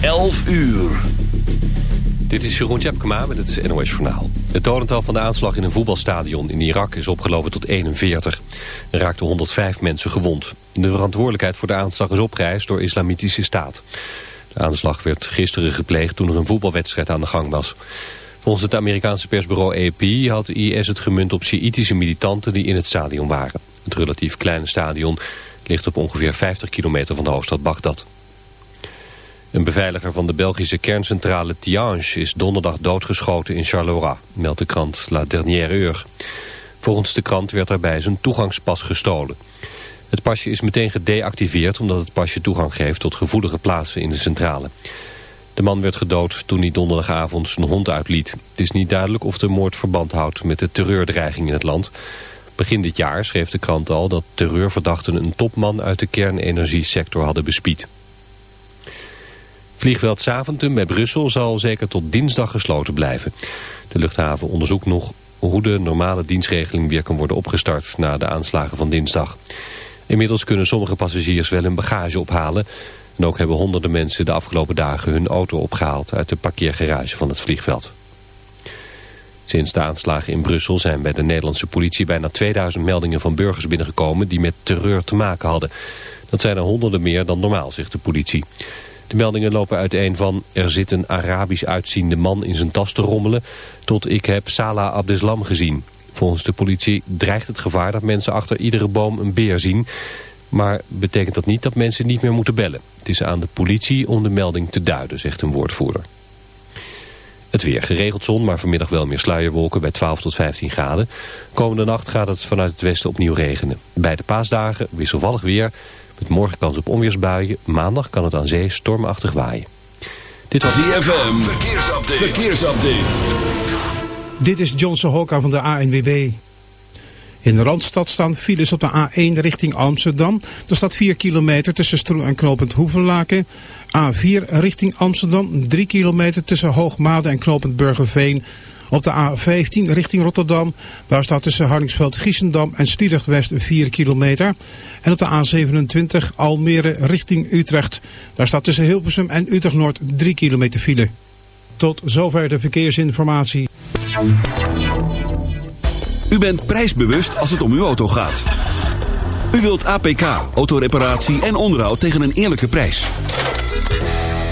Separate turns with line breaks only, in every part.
11 uur.
Dit is Jeroen Tjepkema met het NOS Journaal. Het dodental van de aanslag in een voetbalstadion in Irak is opgelopen tot 41. Er raakten 105 mensen gewond. De verantwoordelijkheid voor de aanslag is opgeëist door Islamitische Staat. De aanslag werd gisteren gepleegd toen er een voetbalwedstrijd aan de gang was. Volgens het Amerikaanse persbureau AP had IS het gemunt op Sjiitische militanten die in het stadion waren. Het relatief kleine stadion ligt op ongeveer 50 kilometer van de hoofdstad Bagdad. Een beveiliger van de Belgische kerncentrale Tiange is donderdag doodgeschoten in Charleroi, meldt de krant La Dernière Heure. Volgens de krant werd daarbij zijn toegangspas gestolen. Het pasje is meteen gedeactiveerd omdat het pasje toegang geeft tot gevoelige plaatsen in de centrale. De man werd gedood toen hij donderdagavond zijn hond uitliet. Het is niet duidelijk of de moord verband houdt met de terreurdreiging in het land. Begin dit jaar schreef de krant al dat terreurverdachten een topman uit de kernenergiesector hadden bespied. Vliegveld Zaventem bij Brussel zal zeker tot dinsdag gesloten blijven. De luchthaven onderzoekt nog hoe de normale dienstregeling weer kan worden opgestart na de aanslagen van dinsdag. Inmiddels kunnen sommige passagiers wel hun bagage ophalen. En ook hebben honderden mensen de afgelopen dagen hun auto opgehaald uit de parkeergarage van het vliegveld. Sinds de aanslagen in Brussel zijn bij de Nederlandse politie bijna 2000 meldingen van burgers binnengekomen die met terreur te maken hadden. Dat zijn er honderden meer dan normaal, zegt de politie. De meldingen lopen uiteen van er zit een Arabisch uitziende man in zijn tas te rommelen... tot ik heb Salah Abdeslam gezien. Volgens de politie dreigt het gevaar dat mensen achter iedere boom een beer zien... maar betekent dat niet dat mensen niet meer moeten bellen. Het is aan de politie om de melding te duiden, zegt een woordvoerder. Het weer geregeld zon, maar vanmiddag wel meer sluierwolken bij 12 tot 15 graden. Komende nacht gaat het vanuit het westen opnieuw regenen. Bij de paasdagen wisselvallig weer met morgen kans op onweersbuien. Maandag kan het aan zee stormachtig waaien.
Dit was DFM. Verkeersupdate. Verkeersupdate.
Dit is Johnson Hokka van de ANWB. In de Randstad staan files op de A1 richting Amsterdam. Er staat 4 kilometer tussen Stroen en Knopend Hoevenlaken. A4 richting Amsterdam, 3 kilometer tussen Hoogmade en Knopend Burgerveen. Op de A15 richting Rotterdam, daar staat tussen Hardingsveld-Giessendam en Sliedrecht-West 4 kilometer. En op de A27 Almere richting Utrecht, daar staat tussen Hilversum en Utrecht-Noord 3 kilometer file. Tot zover de verkeersinformatie.
U bent prijsbewust als het om uw auto gaat. U wilt APK, autoreparatie en onderhoud tegen een eerlijke prijs.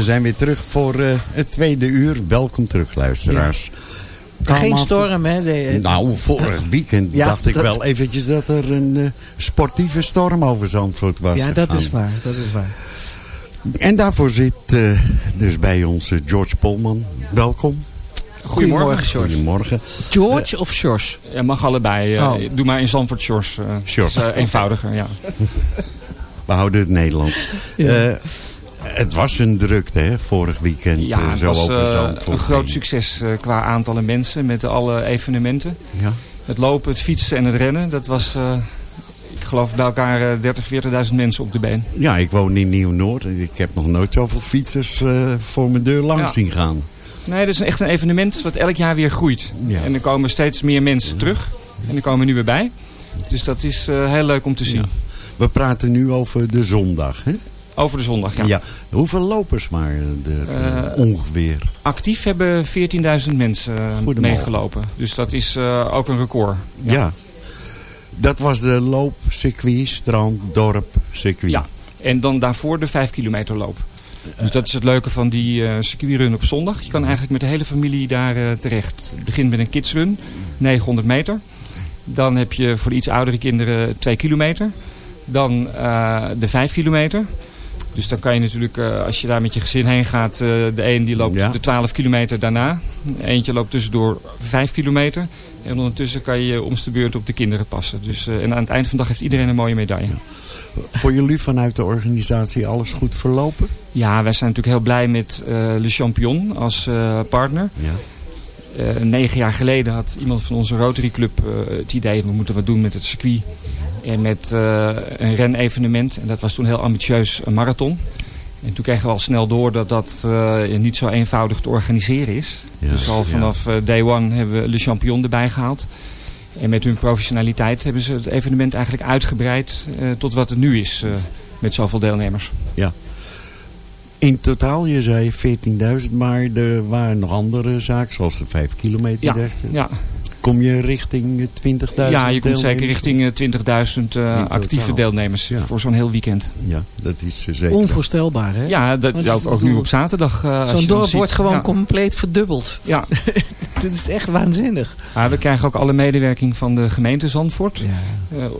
We zijn weer terug voor eh, het tweede uur. Welkom terug, luisteraars.
Geen storm, hè? De-
Nou, vorig weekend
Ja,
dacht ik
dat-
wel eventjes dat er een eh, sportieve storm over Zandvoort was
ja, dat is waar. Dat is waar.
En daarvoor zit eh, dus bij ons George Polman. Welkom.
Goedemorgen, George.
Goedemorgen.
George of George?
Ja, mag allebei. eh,
Oh.
Doe maar in Zandvoort eh eh, eenvoudiger, ja.
We houden het Nederlands. Eh, het was een drukte, hè, vorig weekend.
Ja,
eh,
het
zo
was
over
eh, een groot succes eh, qua aantallen mensen met alle evenementen.
Ja.
Het lopen, het fietsen en het rennen. Dat was, ik geloof, bij elkaar eh, 30, 40.000 mensen op de been.
ja, ik woon in Nieuw-Noord. en Ik heb nog nooit zoveel fietsers voor mijn deur langs
Ja.
zien gaan.
Nee, dat is echt een evenement wat elk jaar weer groeit.
Ja.
En er komen steeds meer mensen terug. En er komen nu weer bij. Dus dat is heel leuk om te zien.
Ja. We praten nu over de zondag, hè?
Over de zondag, ja.
Ja. Hoeveel lopers waren er eh,
Eh,
ongeveer?
Actief hebben 14.000 mensen eh, meegelopen. Dus dat is ook een record.
Ja. Dat was de loopcircuit, strand, dorp, circuit.
Ja, en dan daarvoor de 5 kilometer loop. Dus dat is het leuke van die eh circuitrun op zondag. Je kan eigenlijk met de hele familie daar terecht. Het begint met een kidsrun, 900 meter. Dan heb je voor de iets oudere kinderen 2 kilometer. Dan de 5 kilometer. Dus dan kan je natuurlijk, eh, als je daar met je gezin heen gaat, eh, de een die loopt
Ja.
de 12 kilometer daarna. Eentje loopt tussendoor 5 kilometer. En ondertussen kan je om de beurt op de kinderen passen. Dus, eh, en aan het eind van de dag heeft iedereen een mooie medaille.
Voor jullie vanuit de organisatie alles goed verlopen?
Ja, wij zijn natuurlijk heel blij met Le Champion als partner.
Ja.
Negen jaar geleden had iemand van onze Rotary Club het idee... we moeten wat doen met het circuit en met eh, een renevenement. En dat was toen heel ambitieus, een marathon. En toen kregen we al snel door dat dat eh, niet zo eenvoudig te organiseren is.
Ja,
dus al
ja.
vanaf eh, day one hebben we Le Champion erbij gehaald. En met hun professionaliteit hebben ze het evenement eigenlijk uitgebreid... eh, tot wat het nu is eh, met zoveel deelnemers.
In totaal, je zei 14.000, maar er waren nog andere zaken, zoals de 5 kilometer.
Ja, ja.
Kom je richting eh, 20.000
Ja, je komt zeker richting eh, 20.000 eh,
In
actieve
totaal.
deelnemers
Ja.
voor zo'n heel weekend.
Ja, dat is eh, zeker.
Onvoorstelbaar, hè?
Ja, dat, ook,
dat is
ook nu op zaterdag. eh,
Zo'n dorp wordt gewoon
Ja.
compleet verdubbeld.
Ja,
Dit is echt waanzinnig.
maar we krijgen ook alle medewerking van de gemeente Zandvoort.
Ja.
Eh, eh,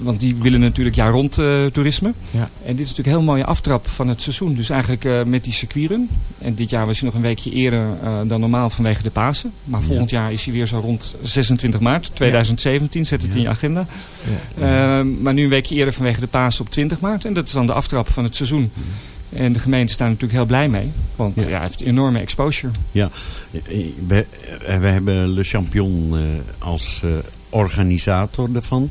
want die willen natuurlijk jaar rond eh, toerisme.
Ja.
En dit is natuurlijk een heel mooie aftrap van het seizoen. Dus eigenlijk eh, met die circuitrun. En dit jaar was hij nog een weekje eerder eh, dan normaal vanwege de Pasen. Maar volgend jaar is hij weer zo rond 26 maart 2017. Zet het in je agenda. Eh, maar nu een weekje eerder vanwege de Pasen op 20 maart. En dat is dan de aftrap van het seizoen. En de gemeente is daar natuurlijk heel blij mee. Want
Ja.
ja. hij heeft enorme exposure.
Eh, We, we hebben Le Champion eh, als eh, organisator ervan.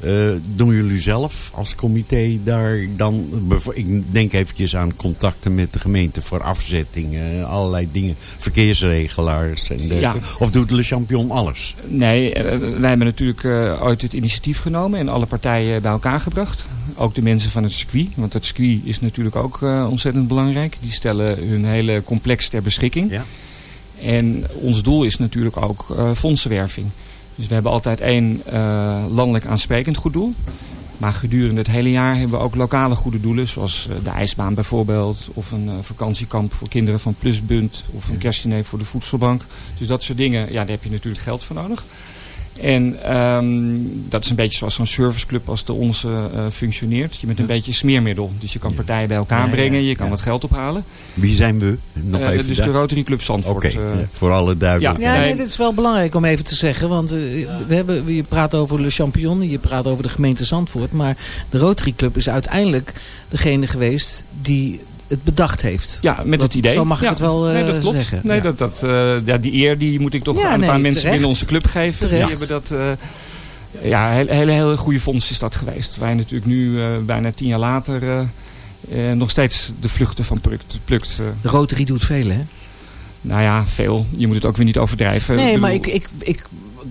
Eh, doen jullie zelf als comité daar dan... Ik denk eventjes aan contacten met de gemeente voor afzettingen. Allerlei dingen. Verkeersregelaars en dergelijke. Of doet Le Champion alles?
Nee, eh, wij hebben natuurlijk eh, ooit het initiatief genomen en alle partijen bij elkaar gebracht. Ook de mensen van het circuit, want het circuit is natuurlijk ook ontzettend belangrijk. Die stellen hun hele complex ter beschikking.
Ja.
En ons doel is natuurlijk ook fondsenwerving. Dus we hebben altijd één eh, landelijk aansprekend goed doel. Maar gedurende het hele jaar hebben we ook lokale goede doelen. Zoals eh, de ijsbaan bijvoorbeeld. Of een eh, vakantiekamp voor kinderen van Plusbund. Of een kerstdiner voor de voedselbank. Dus dat soort dingen, ja, daar heb je natuurlijk geld voor nodig. En ehm, dat is een beetje zoals zo'n serviceclub als de onze eh, functioneert. Je bent een beetje smeermiddel. Dus je kan partijen bij elkaar
Ja, ja,
brengen. Je kan
ja.
wat geld ophalen.
Wie zijn we? Nog
Eh,
even
dus
daar.
de Rotary Club Zandvoort.
Oké,
eh,
ja, voor alle duidelijkheid.
Ja,
Nee.
nee, dit is wel belangrijk om even te zeggen. Want we hebben, je praat over Le Champion, je praat over de gemeente Zandvoort. Maar de Rotary Club is uiteindelijk degene geweest die het bedacht heeft.
Ja, met
Dat-
het idee.
zo mag ik
Ja,
het wel, eh,
nee, dat klopt.
zeggen.
Nee,
Ja.
dat, dat, eh, ja, die eer die moet ik toch aan een
nee,
paar mensen
terecht.
binnen onze club geven.
Terecht.
Die hebben dat... eh, ja, hele, hele, hele goede fonds is dat geweest. Wij natuurlijk nu, bijna tien jaar later, nog steeds de vluchten van plukt. plukt eh.
De Rotary doet veel, hè?
nou ja, veel. Je moet het ook weer niet overdrijven.
Nee,
Ik
maar ik, ik, ik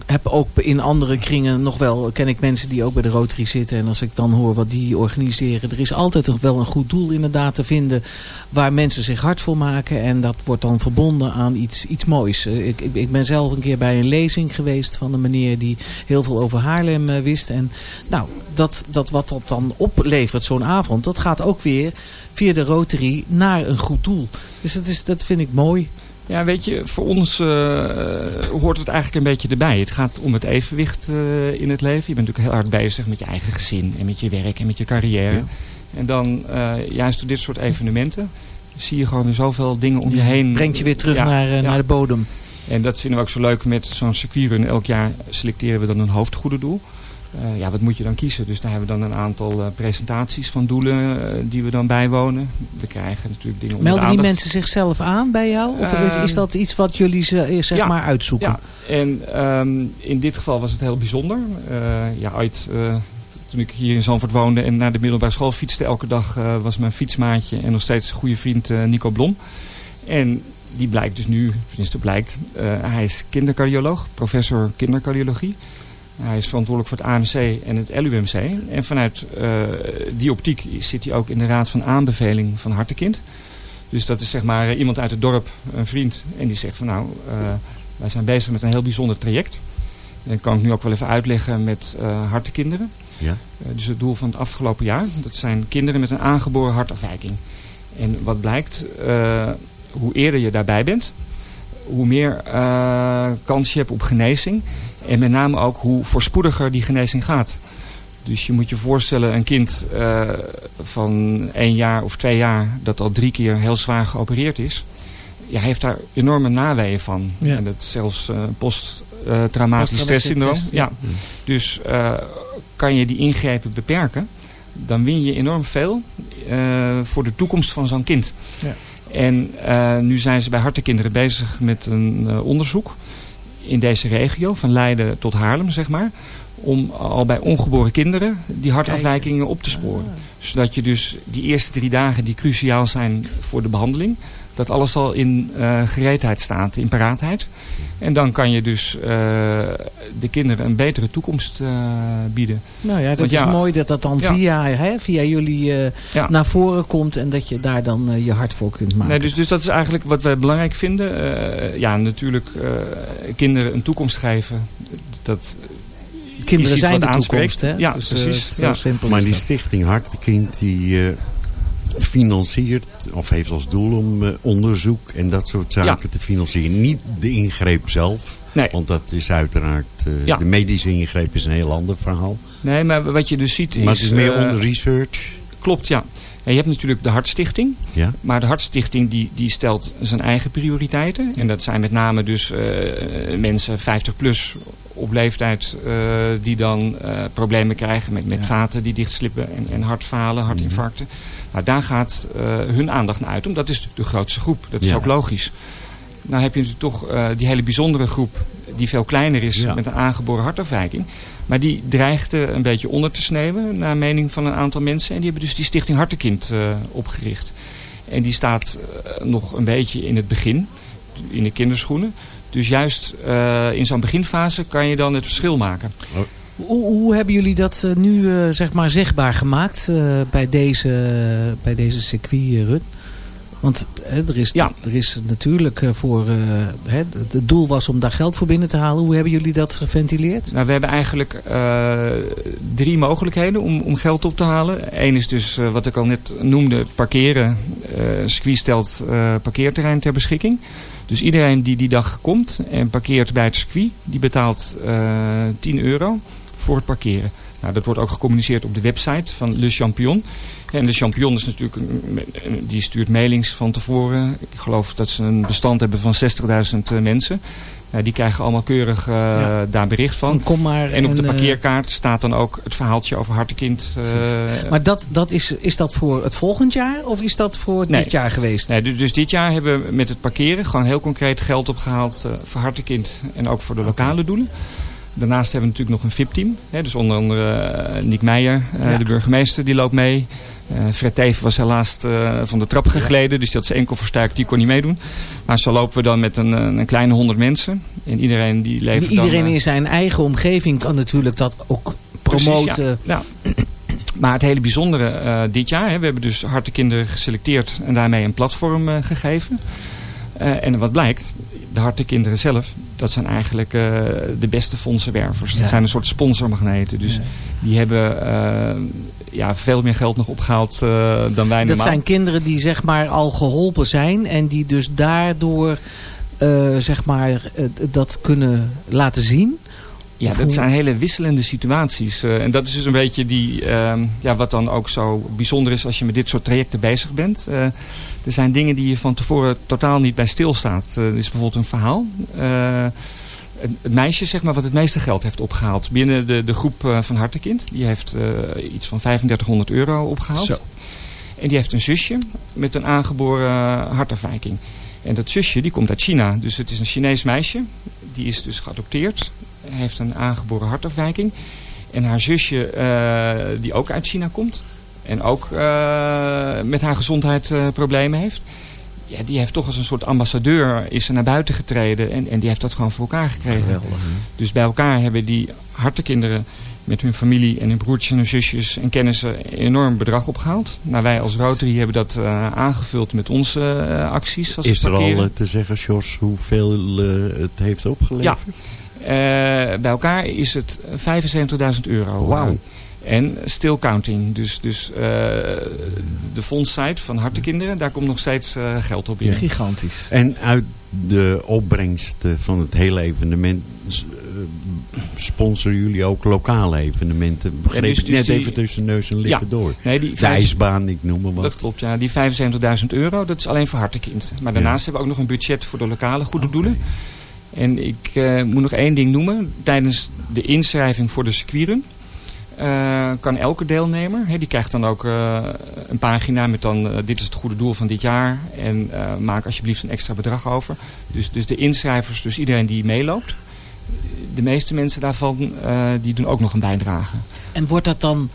heb ook in andere kringen nog wel, ken ik mensen die ook bij de Rotary zitten. En als ik dan hoor wat die organiseren. Er is altijd nog wel een goed doel inderdaad te vinden waar mensen zich hard voor maken. En dat wordt dan verbonden aan iets, iets moois. Eh, Ik, ik, ik ben zelf een keer bij een lezing geweest van een meneer die heel veel over Haarlem eh, wist. En nou, dat, dat wat dat dan oplevert, zo'n avond, dat gaat ook weer via de Rotary naar een goed doel. Dus dat, is, dat vind ik mooi.
Ja, weet je, voor ons eh, hoort het eigenlijk een beetje erbij. Het gaat om het evenwicht eh, in het leven. Je bent natuurlijk heel hard bezig met je eigen gezin en met je werk en met je carrière.
Ja.
En dan eh, juist door dit soort evenementen zie je gewoon weer zoveel dingen om je heen.
Brengt je weer terug
Ja,
naar,
ja.
naar de bodem.
En dat vinden we ook zo leuk met zo'n circuitrun. Elk jaar selecteren we dan een hoofdgoede doel. Eh, ja, wat moet je dan kiezen? Dus daar hebben we dan een aantal eh, presentaties van doelen eh, die we dan bijwonen. We krijgen natuurlijk dingen onder de
Melden die mensen zichzelf aan bij jou? Of is, is dat iets wat jullie ze, zeg
ja,
maar uitzoeken?
Ja, en ehm, in dit geval was het heel bijzonder. Ja, eh, toen ik hier in Zandvoort woonde en naar de middelbare school fietste elke dag, was mijn fietsmaatje en nog steeds een goede vriend Nico Blom. En die blijkt dus nu, tenminste blijkt, hij is kindercardioloog, professor kindercardiologie. Hij is verantwoordelijk voor het AMC en het LUMC. En vanuit eh, die optiek zit hij ook in de raad van aanbeveling van Hartekind. Dus dat is zeg maar iemand uit het dorp, een vriend. En die zegt van nou, eh, wij zijn bezig met een heel bijzonder traject. En dat kan ik nu ook wel even uitleggen met eh hartekinderen.
Ja.
Eh, dus het doel van het afgelopen jaar, dat zijn kinderen met een aangeboren hartafwijking. En wat blijkt, eh, hoe eerder je daarbij bent, hoe meer eh, kans je hebt op genezing. En met name ook hoe voorspoediger die genezing gaat. Dus je moet je voorstellen, een kind eh, van één jaar of twee jaar dat al drie keer heel zwaar geopereerd is. Ja, heeft daar enorme naweeën van.
Ja.
En dat is zelfs eh post-traumatisch stresssyndroom.
stress,
Ja. Dus eh, kan je die ingrepen beperken, dan win je enorm veel voor de toekomst van zo'n kind.
Ja.
En nu zijn ze bij hartekinderen bezig met een onderzoek in deze regio, van Leiden tot Haarlem, zeg maar. Om al bij ongeboren kinderen die hartafwijkingen op te sporen. Zodat je dus die eerste drie dagen die cruciaal zijn voor de behandeling, dat alles al in eh, gereedheid staat, in paraatheid. En dan kan je dus eh, de kinderen een betere toekomst eh, bieden.
Nou ja, dat
Want
is mooi dat dat dan
ja.
via, hè, via jullie eh,
Ja.
naar voren komt. En dat je daar dan eh, je hart voor kunt maken.
Nee, dus, dus dat is eigenlijk wat wij belangrijk vinden. Eh, ja, natuurlijk eh, kinderen een toekomst geven. Dat
Kinderen zijn de
aanspreekt.
toekomst. Hè?
Ja,
Dus,
precies.
zo
Ja.
simpel
Maar die stichting Hartekind die eh, financiert of heeft als doel om eh, onderzoek en dat soort zaken te financieren. Niet de ingreep zelf.
Nee.
Want dat is uiteraard, eh,
Ja.
de medische ingreep is een heel ander verhaal.
Nee, maar wat je dus ziet is...
maar het is meer
eh,
onder research.
Klopt, ja. En je hebt natuurlijk de Hartstichting.
Ja.
Maar de Hartstichting die, die stelt zijn eigen prioriteiten. En dat zijn met name dus mensen 50 plus op leeftijd eh, die dan eh, problemen krijgen met, met vaten die dichtslippen en, en hartfalen, hartinfarcten. Nou, daar gaat eh, hun aandacht naar uit, omdat dat is de grootste groep. Dat is ook logisch. Nou heb je natuurlijk toch eh, die hele bijzondere groep die veel kleiner is met een aangeboren hartafwijking. Maar die dreigde een beetje onder te sneeuwen, naar mening van een aantal mensen. En die hebben dus die Stichting Hartekind opgericht. En die staat nog een beetje in het begin, in de kinderschoenen. Dus juist eh, in zo'n beginfase kan je dan het verschil maken.
Hoe, hoe hebben jullie dat eh, nu eh, zeg maar zichtbaar gemaakt eh, bij deze, bij deze circuitrun? Want hè, er, is,
Ja.
er is natuurlijk voor... eh, hè, het- doel was om daar geld voor binnen te halen. Hoe hebben jullie dat geventileerd?
Nou, we hebben eigenlijk eh, drie mogelijkheden om, om geld op te halen. Eén is dus wat ik al net noemde, parkeren. Eh circuit stelt eh, parkeerterrein ter beschikking. Dus iedereen die die dag komt en parkeert bij het circuit, die betaalt eh 10 euro voor het parkeren. Nou, dat wordt ook gecommuniceerd op de website van Le Champion. En de Champion is natuurlijk, een- die stuurt mailings van tevoren. Ik geloof dat ze een bestand hebben van 60.000 mensen. Nou, die krijgen allemaal keurig eh,
Ja.
daar bericht van.
Kom maar
En op de
eh,
parkeerkaart staat dan ook het verhaaltje over Hartekind. eh,
maar dat, dat is, is dat voor het volgend jaar of is dat voor
Nee.
dit jaar geweest?
nee, du- dus dit jaar hebben we met het parkeren gewoon heel concreet geld opgehaald eh, voor Hartekind en ook voor de lokale doelen. Daarnaast hebben we natuurlijk nog een VIP-team. Dus onder andere eh, Nick Meijer, eh,
Ja.
de burgemeester, die loopt mee. Eh Fred Teven was helaas eh, van de trap gegleden, dus had zijn enkel versterkt, die kon niet meedoen. Maar zo lopen we dan met een, eh, een kleine honderd mensen. En iedereen die levert
Iedereen
dan,
in zijn eigen omgeving kan natuurlijk dat ook promoten.
Precies, ja. Ja. Maar het hele bijzondere dit jaar, hè, we hebben dus Hartekinderen geselecteerd en daarmee een platform gegeven. Eh, en wat blijkt, de Hartekinderen zelf, dat zijn eigenlijk eh, de beste fondsenwervers.
Ja.
Dat zijn een soort sponsormagneten. Dus
Ja.
die hebben eh, ja, veel meer geld nog opgehaald eh, dan wij
Dat
normaal.
zijn kinderen die zeg maar al geholpen zijn en die dus daardoor zeg maar dat kunnen laten zien.
Ja, dat zijn hele wisselende situaties. En dat is dus een beetje die, ehm, ja, wat dan ook zo bijzonder is als je met dit soort trajecten bezig bent. Eh, er zijn dingen die je van tevoren totaal niet bij stilstaat. Eh, er is bijvoorbeeld een verhaal. Eh, het, het meisje zeg maar, wat het meeste geld heeft opgehaald binnen de, de groep eh, van Hartekind. Die heeft eh, iets van 3500 euro opgehaald.
Zo.
En die heeft een zusje met een aangeboren hartafwijking. En dat zusje die komt uit China. Dus het is een Chinees meisje. Die is dus geadopteerd. Heeft een aangeboren hartafwijking. En haar zusje eh, die ook uit China komt. En ook eh, met haar gezondheid eh, problemen heeft. Ja, die heeft toch als een soort ambassadeur is ze naar buiten getreden. En, en die heeft dat gewoon voor elkaar gekregen. Dus bij elkaar hebben die hartekinderen met hun familie en hun broertjes en hun zusjes en kennissen een enorm bedrag opgehaald. Nou, wij als Rotary hebben dat eh, aangevuld met onze acties. Als
Is er al
parkeren.
te zeggen, Jos, hoeveel het heeft opgeleverd?
Eh, bij elkaar is het 75.000 euro.
Wauw.
En still counting. Dus, dus eh, de fondssite van Hartekinderen, daar komt nog steeds eh, geld op binnen.
Gigantisch.
En uit de opbrengst eh, van het hele evenement sponsoren jullie ook lokale evenementen. Begreep
dus-
ik
dus
net
die-
even tussen neus en lippen
Ja.
door.
Nee, die
De ijsbaan, ik noem maar wat.
Dat klopt, ja. Die 75.000 euro, dat is alleen voor Hartekind. Maar daarnaast hebben we ook nog een budget voor de lokale goede doelen. En ik eh, moet nog één ding noemen. Tijdens de inschrijving voor de circuitrun eh, kan elke deelnemer, hè, die krijgt dan ook eh, een pagina met dan eh, dit is het goede doel van dit jaar. En maak alsjeblieft een extra bedrag over. Dus, dus de inschrijvers, dus iedereen die meeloopt. De meeste mensen daarvan, die doen ook nog een bijdrage.
En wordt dat dan,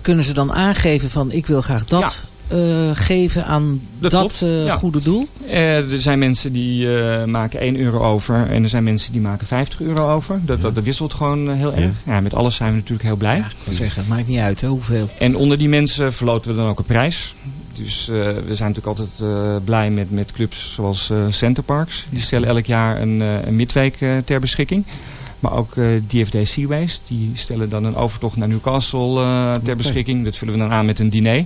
kunnen ze dan aangeven van ik wil graag dat eh, geven aan
Dat
eh,
ja.
goede doel?
Eh, er zijn mensen die eh, maken 1 euro over en er zijn mensen die maken 50 euro over. Dat, dat, dat wisselt gewoon heel erg. Ja, met alles zijn we natuurlijk heel blij.
Ja, ik zeggen, het maakt niet uit hè, hoeveel.
En onder die mensen verloten we dan ook een prijs. Dus eh, we zijn natuurlijk altijd eh, blij met, met clubs zoals eh Centerparks. Die stellen elk jaar een, eh, een midweek eh, ter beschikking. Maar ook eh, DFD Seaways. Die stellen dan een overtocht naar Newcastle eh, ter beschikking. Dat vullen we dan aan met een diner.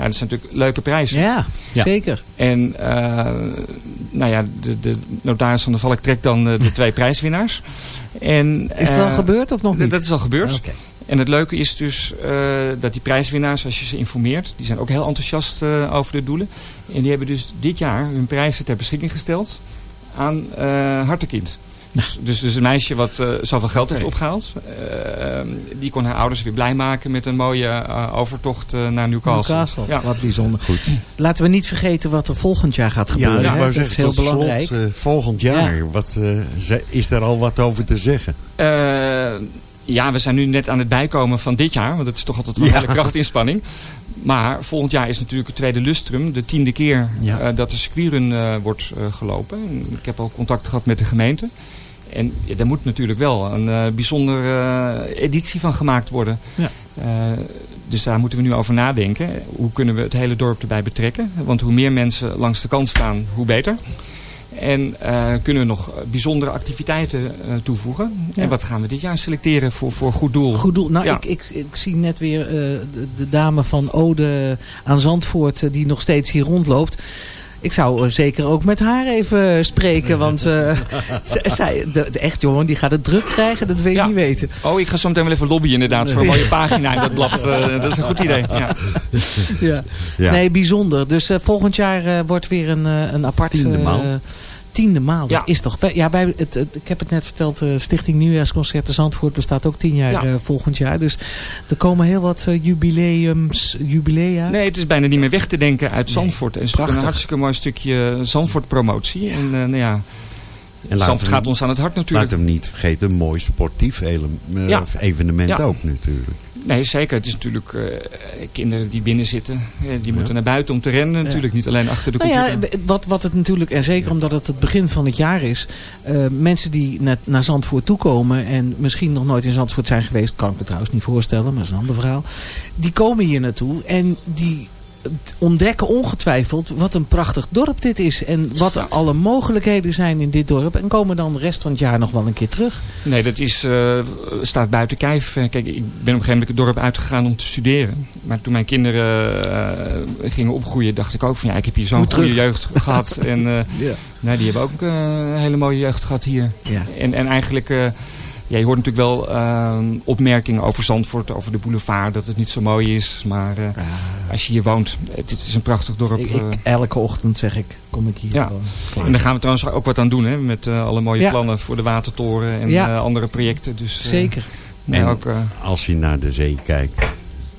Ja, dat zijn natuurlijk leuke prijzen.
Ja,
Ja.
zeker.
En eh, nou ja, de, de notaris van de Valk trekt dan eh, de twee prijswinnaars. En,
Is het al
eh,
gebeurd of nog niet?
Dat is al gebeurd.
Oké.
En het leuke is dus eh, dat die prijswinnaars, als je ze informeert, die zijn ook heel enthousiast eh, over de doelen. En die hebben dus dit jaar hun prijzen ter beschikking gesteld aan eh Hartekind. Dus, dus, dus een meisje wat eh, zoveel geld heeft opgehaald, eh, die kon haar ouders weer blij maken met een mooie eh, overtocht eh, naar Newcastle.
Newcastle,
Ja.
wat bijzonder.
Goed.
Laten we niet vergeten wat er volgend jaar gaat gebeuren.
Ja, ik
hè?
wou
dat is
zeggen,
heel
tot
belangrijk.
slot, eh, volgend jaar. Wat, eh, is daar al wat over te zeggen?
Eh, ja, we zijn nu net aan het bijkomen van dit jaar. Want het is toch altijd wel een
Ja.
hele krachtinspanning. Maar volgend jaar is natuurlijk het tweede lustrum. De tiende keer
Ja.
eh, dat de circuitrun eh, wordt eh, gelopen. En ik heb al contact gehad met de gemeente. En ja, daar moet natuurlijk wel een eh bijzondere eh, editie van gemaakt worden.
Ja.
Eh, dus daar moeten we nu over nadenken. Hoe kunnen we het hele dorp erbij betrekken? Want hoe meer mensen langs de kant staan, hoe beter. En kunnen we nog bijzondere activiteiten toevoegen.
Ja.
En wat gaan we dit jaar selecteren voor, voor goed doel?
Goed doel. Nou,
Ja.
ik, ik, ik zie net weer de, de dame van Ode aan Zandvoort die nog steeds hier rondloopt. Ik zou eh, zeker ook met haar even spreken, want eh, zij, de, de- echt jongen, die gaat het druk krijgen, dat weet
Ja.
ik niet weten.
Oh, ik ga zo meteen wel even lobbyen inderdaad voor een mooie pagina in dat blad. Eh, dat is een goed idee. Ja.
Ja.
Ja.
Nee, bijzonder. Dus eh, volgend jaar eh, wordt weer een, eh, een apart...
Tiende maal.
Tiende maal, dat
Ja.
is toch... Ja, bij het, het- ik heb het net verteld, eh, Stichting Nieuwjaarsconcerten Zandvoort bestaat ook tien jaar
Ja.
eh, volgend jaar. Dus er komen heel wat eh, jubileums, jubilea.
Nee, het is bijna niet meer weg te denken uit Zandvoort. En het is een hartstikke mooi stukje Zandvoort promotie. En nou ja,
En we-
gaat ons aan het hart natuurlijk.
Laat hem niet vergeten, een mooi sportief eh,
Ja.
evenement
Ja.
ook natuurlijk.
Nee, zeker. Het is natuurlijk eh, kinderen die binnen zitten. eh, die moeten naar buiten om te rennen. Natuurlijk niet alleen achter de
Nou
computer.
ja, wat, wat het natuurlijk, en zeker omdat het het begin van het jaar is. eh, mensen die net naar Zandvoort toekomen en misschien nog nooit in Zandvoort zijn geweest. Kan ik me trouwens niet voorstellen, maar dat is een ander verhaal. Die komen hier naartoe en die ontdekken ongetwijfeld wat een prachtig dorp dit is. En wat er alle mogelijkheden zijn in dit dorp. En komen dan de rest van het jaar nog wel een keer terug.
Nee, dat is, eh, staat buiten kijf. Eh, Kijk, ik ben op een gegeven moment het dorp uitgegaan om te studeren. Maar toen mijn kinderen eh, gingen opgroeien, dacht ik ook van ja, ik heb hier zo'n goede jeugd gehad. En eh,
Ja.
nou, die hebben ook een hele mooie jeugd gehad hier.
Ja.
En, en eigenlijk, eh, ja, je hoort natuurlijk wel eh, opmerkingen over Zandvoort, over de boulevard, dat het niet zo mooi is. Maar eh, als je hier woont, het, het is een prachtig dorp.
Ik,
eh.
ik, elke ochtend zeg ik, kom ik hier
Ja.
gewoon.
En daar gaan we trouwens ook wat aan doen, hè, met eh, alle mooie
Ja.
plannen voor de Watertoren en
Ja.
eh, andere projecten. Dus, eh,
Zeker.
nee,
En-
ook, eh,
Als je naar de zee kijkt,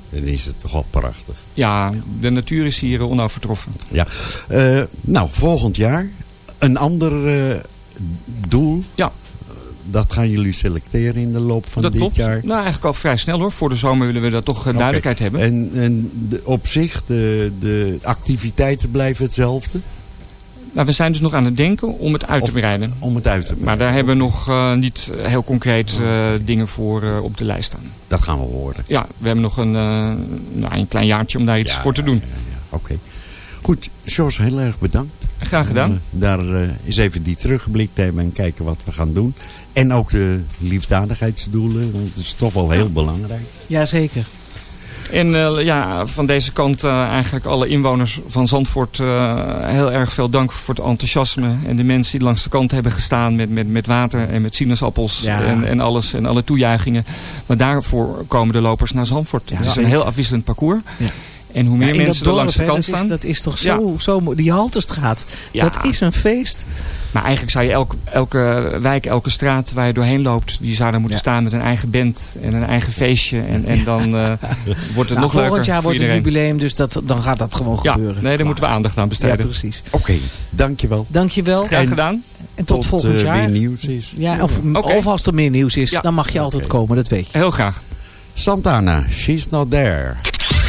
dan is het toch wel prachtig.
ja, de natuur is hier onovertroffen.
Ja. Eh, nou, volgend jaar een ander eh, doel.
Ja.
Dat gaan jullie selecteren in de loop van
dat
dit
klopt.
jaar.
Nou, eigenlijk al vrij snel hoor. Voor de zomer willen we daar toch duidelijkheid hebben.
En, en de, op zich, de, de activiteiten blijven hetzelfde?
Nou, we zijn dus nog aan het denken om het uit te breiden.
Om het uit te
Maar daar hebben we nog eh, niet heel concreet eh, dingen voor eh, op de lijst staan.
Dat gaan we horen.
Ja, we hebben nog een, nou, een klein jaartje om daar iets
Ja,
voor te doen.
ja, ja. Oké. Goed, Jos, heel erg bedankt.
Graag gedaan.
Eh, daar eh, eens even die terugblik te hebben en kijken wat we gaan doen. En ook de liefdadigheidsdoelen, want het is toch wel heel belangrijk.
Jazeker.
En eh, ja, van deze kant eh, eigenlijk alle inwoners van Zandvoort eh, heel erg veel dank voor het enthousiasme. En de mensen die langs de kant hebben gestaan met, met, met water en met sinaasappels
Ja.
en, en alles en alle toejuichingen. Want daarvoor komen de lopers naar Zandvoort.
Ja,
het is een heel afwisselend parcours.
Ja.
En hoe meer
Ja,
mensen er langs de kant
is-
staan.
Dat is toch
Ja.
zo, zo mooi. Die Halterstraat,
Ja.
dat is een feest.
Maar eigenlijk zou je elke, elke wijk, elke straat waar je doorheen loopt, die zou daar moeten
Ja.
staan met een eigen band en een eigen feestje. En, en dan eh, wordt het
Nou,
nog leuker
volgend jaar wordt het jubileum, dus dat, dan gaat dat gewoon
Ja,
gebeuren.
nee, daar moeten we aandacht aan
Ja,
besteden.
precies.
Oké, dankjewel.
Dankjewel.
Graag gedaan.
En tot, volgend
eh,
jaar.
weer nieuws is.
Ja, of, als er meer nieuws is,
Ja.
dan mag je altijd komen, dat weet je.
Heel graag.
Santana, she's not there.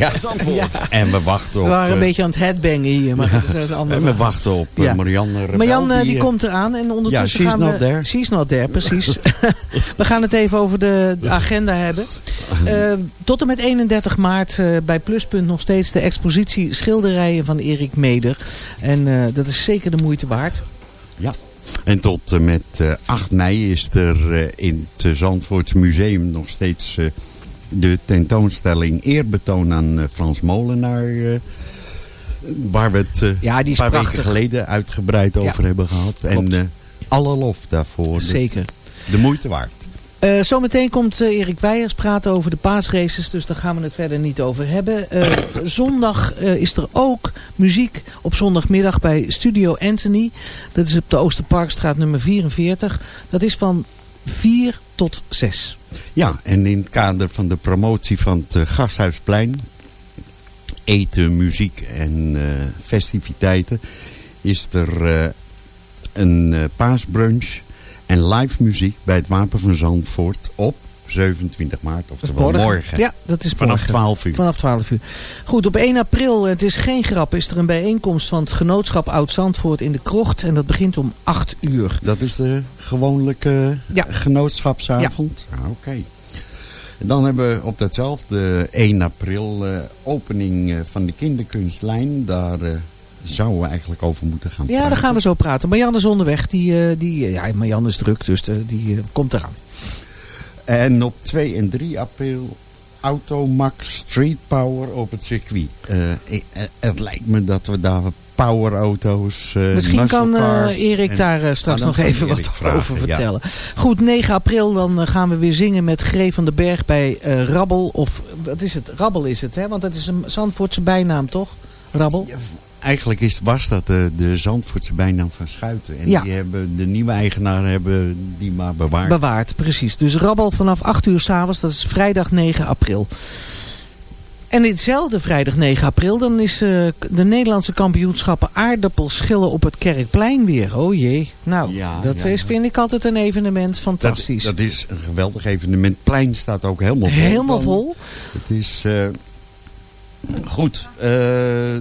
Ja.
Zandvoort.
En we wachten op...
We waren een
eh,
beetje aan het headbangen hier. Maar dat is een andere
en we wachten op eh,
Ja.
Marianne Rebel.
Marjan eh, die komt eraan en ondertussen
Ja, she's
gaan we...
not there.
She's not there, precies. we gaan het even over de, de agenda hebben. Tot en met 31 maart eh, bij Pluspunt nog steeds de expositie schilderijen van Erik Meder. En eh, dat is zeker de moeite waard.
Ja. En tot en met eh, 8 mei is er in het Zandvoorts Museum nog steeds eh, de tentoonstelling Eerbetoon aan eh, Frans Molenaar. eh, waar we het eh,
Ja,
een paar
prachtig.
weken geleden uitgebreid over hebben gehad.
klopt.
En alle lof daarvoor.
Zeker.
De moeite waard.
Zometeen komt Erik Weijers praten over de paasraces, dus daar gaan we het verder niet over hebben. Zondag is er ook muziek op zondagmiddag bij Studio Anthony. Dat is op de Oosterparkstraat nummer 44. Dat is van 4 tot 6.
Ja, en in het kader van de promotie van het eh, Gasthuisplein, eten, muziek en eh, festiviteiten, is er eh, een paasbrunch en live muziek bij het Wapen van Zandvoort op 27 maart, oftewel
morgen. Ja, dat is
Vanaf
morgen.
12 uur.
Vanaf 12 uur. Goed, op 1 april, het is geen grap, is er een bijeenkomst van het genootschap Oud-Zandvoort in de Krocht. En dat begint om 8 uur.
Dat is de gewone
Ja.
genootschapsavond? Ah, Oké. En dan hebben we op datzelfde 1 april eh, opening eh, van de kinderkunstlijn. Daar eh, zouden we eigenlijk over moeten gaan
Ja, daar
praten.
gaan we zo praten. Marjan is onderweg. Die, eh, die, eh, ja, is druk, dus eh, die eh, komt eraan.
En op 2 en 3 april Automax Street Power op het circuit. Eh, eh, het lijkt me dat we daar powerauto's, eh
Misschien kan Erik
en-
daar straks
dan
nog even wat
vragen,
over
ja.
vertellen. Goed, 9 april dan gaan we weer zingen met G van den Berg bij Rabbel. Of wat is het? Rabbel is het, hè? Want dat is een Zandvoortse bijnaam, toch? Rabbel?
Eigenlijk is, was dat de, de Zandvoortse bijnaam van Schuiten. En
Ja.
die hebben, de nieuwe eigenaren hebben die maar bewaard.
Bewaard, precies. Dus Rabbel vanaf 8 uur s'avonds, dat is vrijdag 9 april. En ditzelfde vrijdag 9 april, dan is eh, de Nederlandse kampioenschappen aardappelschillen op het Kerkplein weer. Oh jee, nou,
Ja,
dat
ja.
is, vind ik altijd een evenement fantastisch.
dat is een geweldig evenement. Plein staat ook helemaal vol.
Helemaal
dan.
vol.
Het is eh, goed. eh,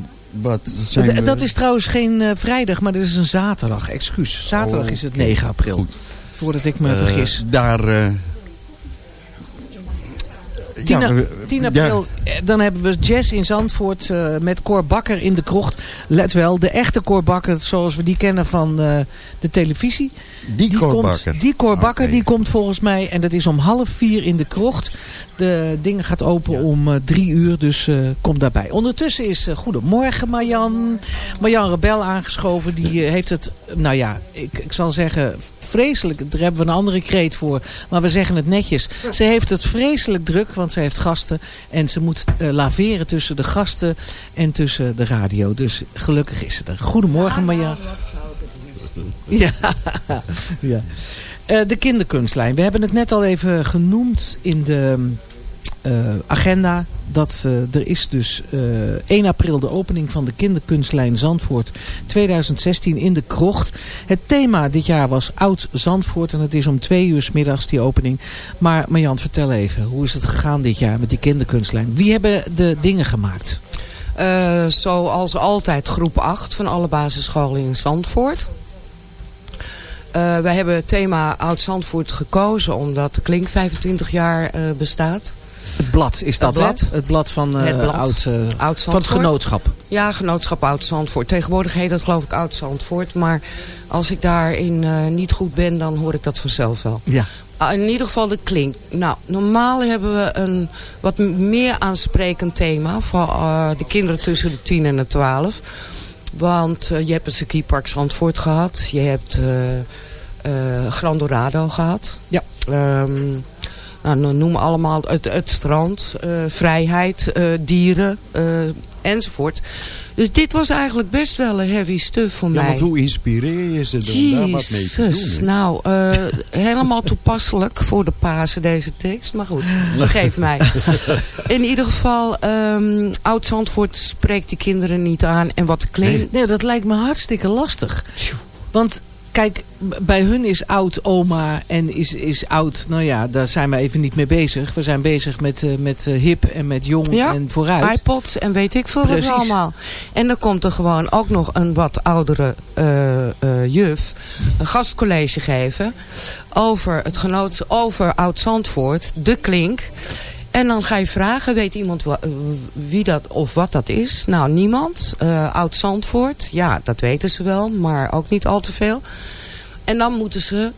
zijn
Dat,
we-
dat is trouwens geen eh, vrijdag, maar dat is een zaterdag. Excuus. Zaterdag
Oh,
is het
oké.
9 april.
Goed.
Voordat ik me
Eh,
vergis.
Daar... eh,
10,
ja, we-
10
ja,
april, eh, dan hebben we jazz in Zandvoort eh, met Cor Bakker in de krocht. Let wel, de echte Cor Bakker zoals we die kennen van eh, de televisie.
die Cor
komt,
Bakker.
Die Cor Bakker
Oké.
die komt volgens mij en dat is om half vier in de krocht. De dingen gaat open om eh, drie uur, dus eh, kom daarbij. Ondertussen is eh, Goedemorgen Marjan. Marjan Rebel aangeschoven. Die eh, heeft het, nou ja, ik, ik zal zeggen vreselijk. Daar hebben we een andere kreet voor. Maar we zeggen het netjes. Ze heeft het vreselijk druk, want ze heeft gasten. En ze moet eh, laveren tussen de gasten en tussen de radio. Dus gelukkig is ze er. Goedemorgen Marjan. Ja, ja. Eh, de kinderkunstlijn. We hebben het net al even genoemd in de agenda. Dat eh, er is dus eh 1 april de opening van de kinderkunstlijn Zandvoort 2016 in de krocht. Het thema dit jaar was Oud Zandvoort. En het is om twee uur middags die opening. Maar Marjan, vertel even. Hoe is het gegaan dit jaar met die kinderkunstlijn? Wie hebben de dingen gemaakt?
Eh, zoals altijd groep 8 van alle basisscholen in Zandvoort. Eh, wij hebben het thema Oud-Zandvoort gekozen omdat de Klink 25 jaar eh, bestaat.
Het blad is dat,
Het blad.
Het blad van, eh,
Het blad.
oud, eh, van het genootschap.
Ja, genootschap Oud-Zandvoort. Tegenwoordig heet dat geloof ik Oud-Zandvoort. Maar als ik daarin eh, niet goed ben, dan hoor ik dat vanzelf wel.
Ja.
Ah, In ieder geval de klink. Nou, normaal hebben we een wat meer aansprekend thema voor eh, de kinderen tussen de 10 en de 12. Want eh, je hebt het circuitpark Zandvoort gehad. Je hebt eh eh, Grand Dorado gehad.
Ja.
Ehm, nou, no- noem allemaal het, het strand, eh, vrijheid, eh, dieren eh, enzovoort. Dus dit was eigenlijk best wel een heavy stuff voor
Ja,
mij.
want hoe inspireer je ze om daar wat mee te doen?
Jezus, nou, helemaal toepasselijk voor de Pasen deze tekst. Maar goed, vergeef mij. In ieder geval, ehm Oud-Zandvoort spreekt die kinderen niet aan. En wat klinkt...
Nee, dat lijkt me hartstikke lastig. Want kijk, bij hun is oud oma en is, is oud, nou ja, daar zijn we even niet mee bezig. We zijn bezig met, eh, met eh, hip en met jong
Ja,
en vooruit.
iPods en weet ik veel wat allemaal. En dan komt er gewoon ook nog een wat oudere eh, juf een gastcollege geven over het genoots over Oud-Zandvoort, de klink. En dan ga je vragen, weet iemand eh, wie dat of wat dat is? Nou, niemand. Eh, Oud-Zandvoort, ja, dat weten ze wel, maar ook niet al te veel. En dan moeten ze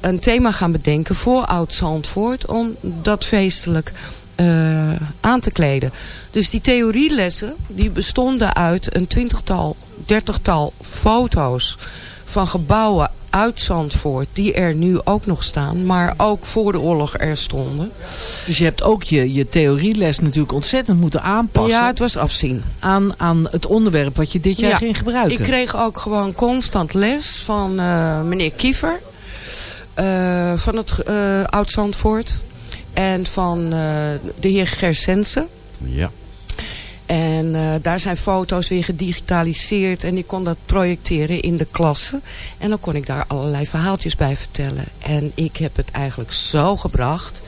een thema gaan bedenken voor Oud-Zandvoort... om dat feestelijk eh, aan te kleden. Dus die theorielessen die bestonden uit een twintigtal, dertigtal foto's... van gebouwen uit Zandvoort die er nu ook nog staan... maar ook voor de oorlog er stonden.
Dus je hebt ook je, je theorieles natuurlijk ontzettend moeten aanpassen.
Ja, het was afzien.
Aan, aan het onderwerp wat je dit jaar
Ja,
ging gebruiken.
Ik kreeg ook gewoon constant les van eh, meneer Kiefer. eh, van het eh Oud-Zandvoort. En van eh, de heer Gersensen.
Ja.
En eh, daar zijn foto's weer gedigitaliseerd. En ik kon dat projecteren in de klasse. En dan kon ik daar allerlei verhaaltjes bij vertellen. En ik heb het eigenlijk zo gebracht.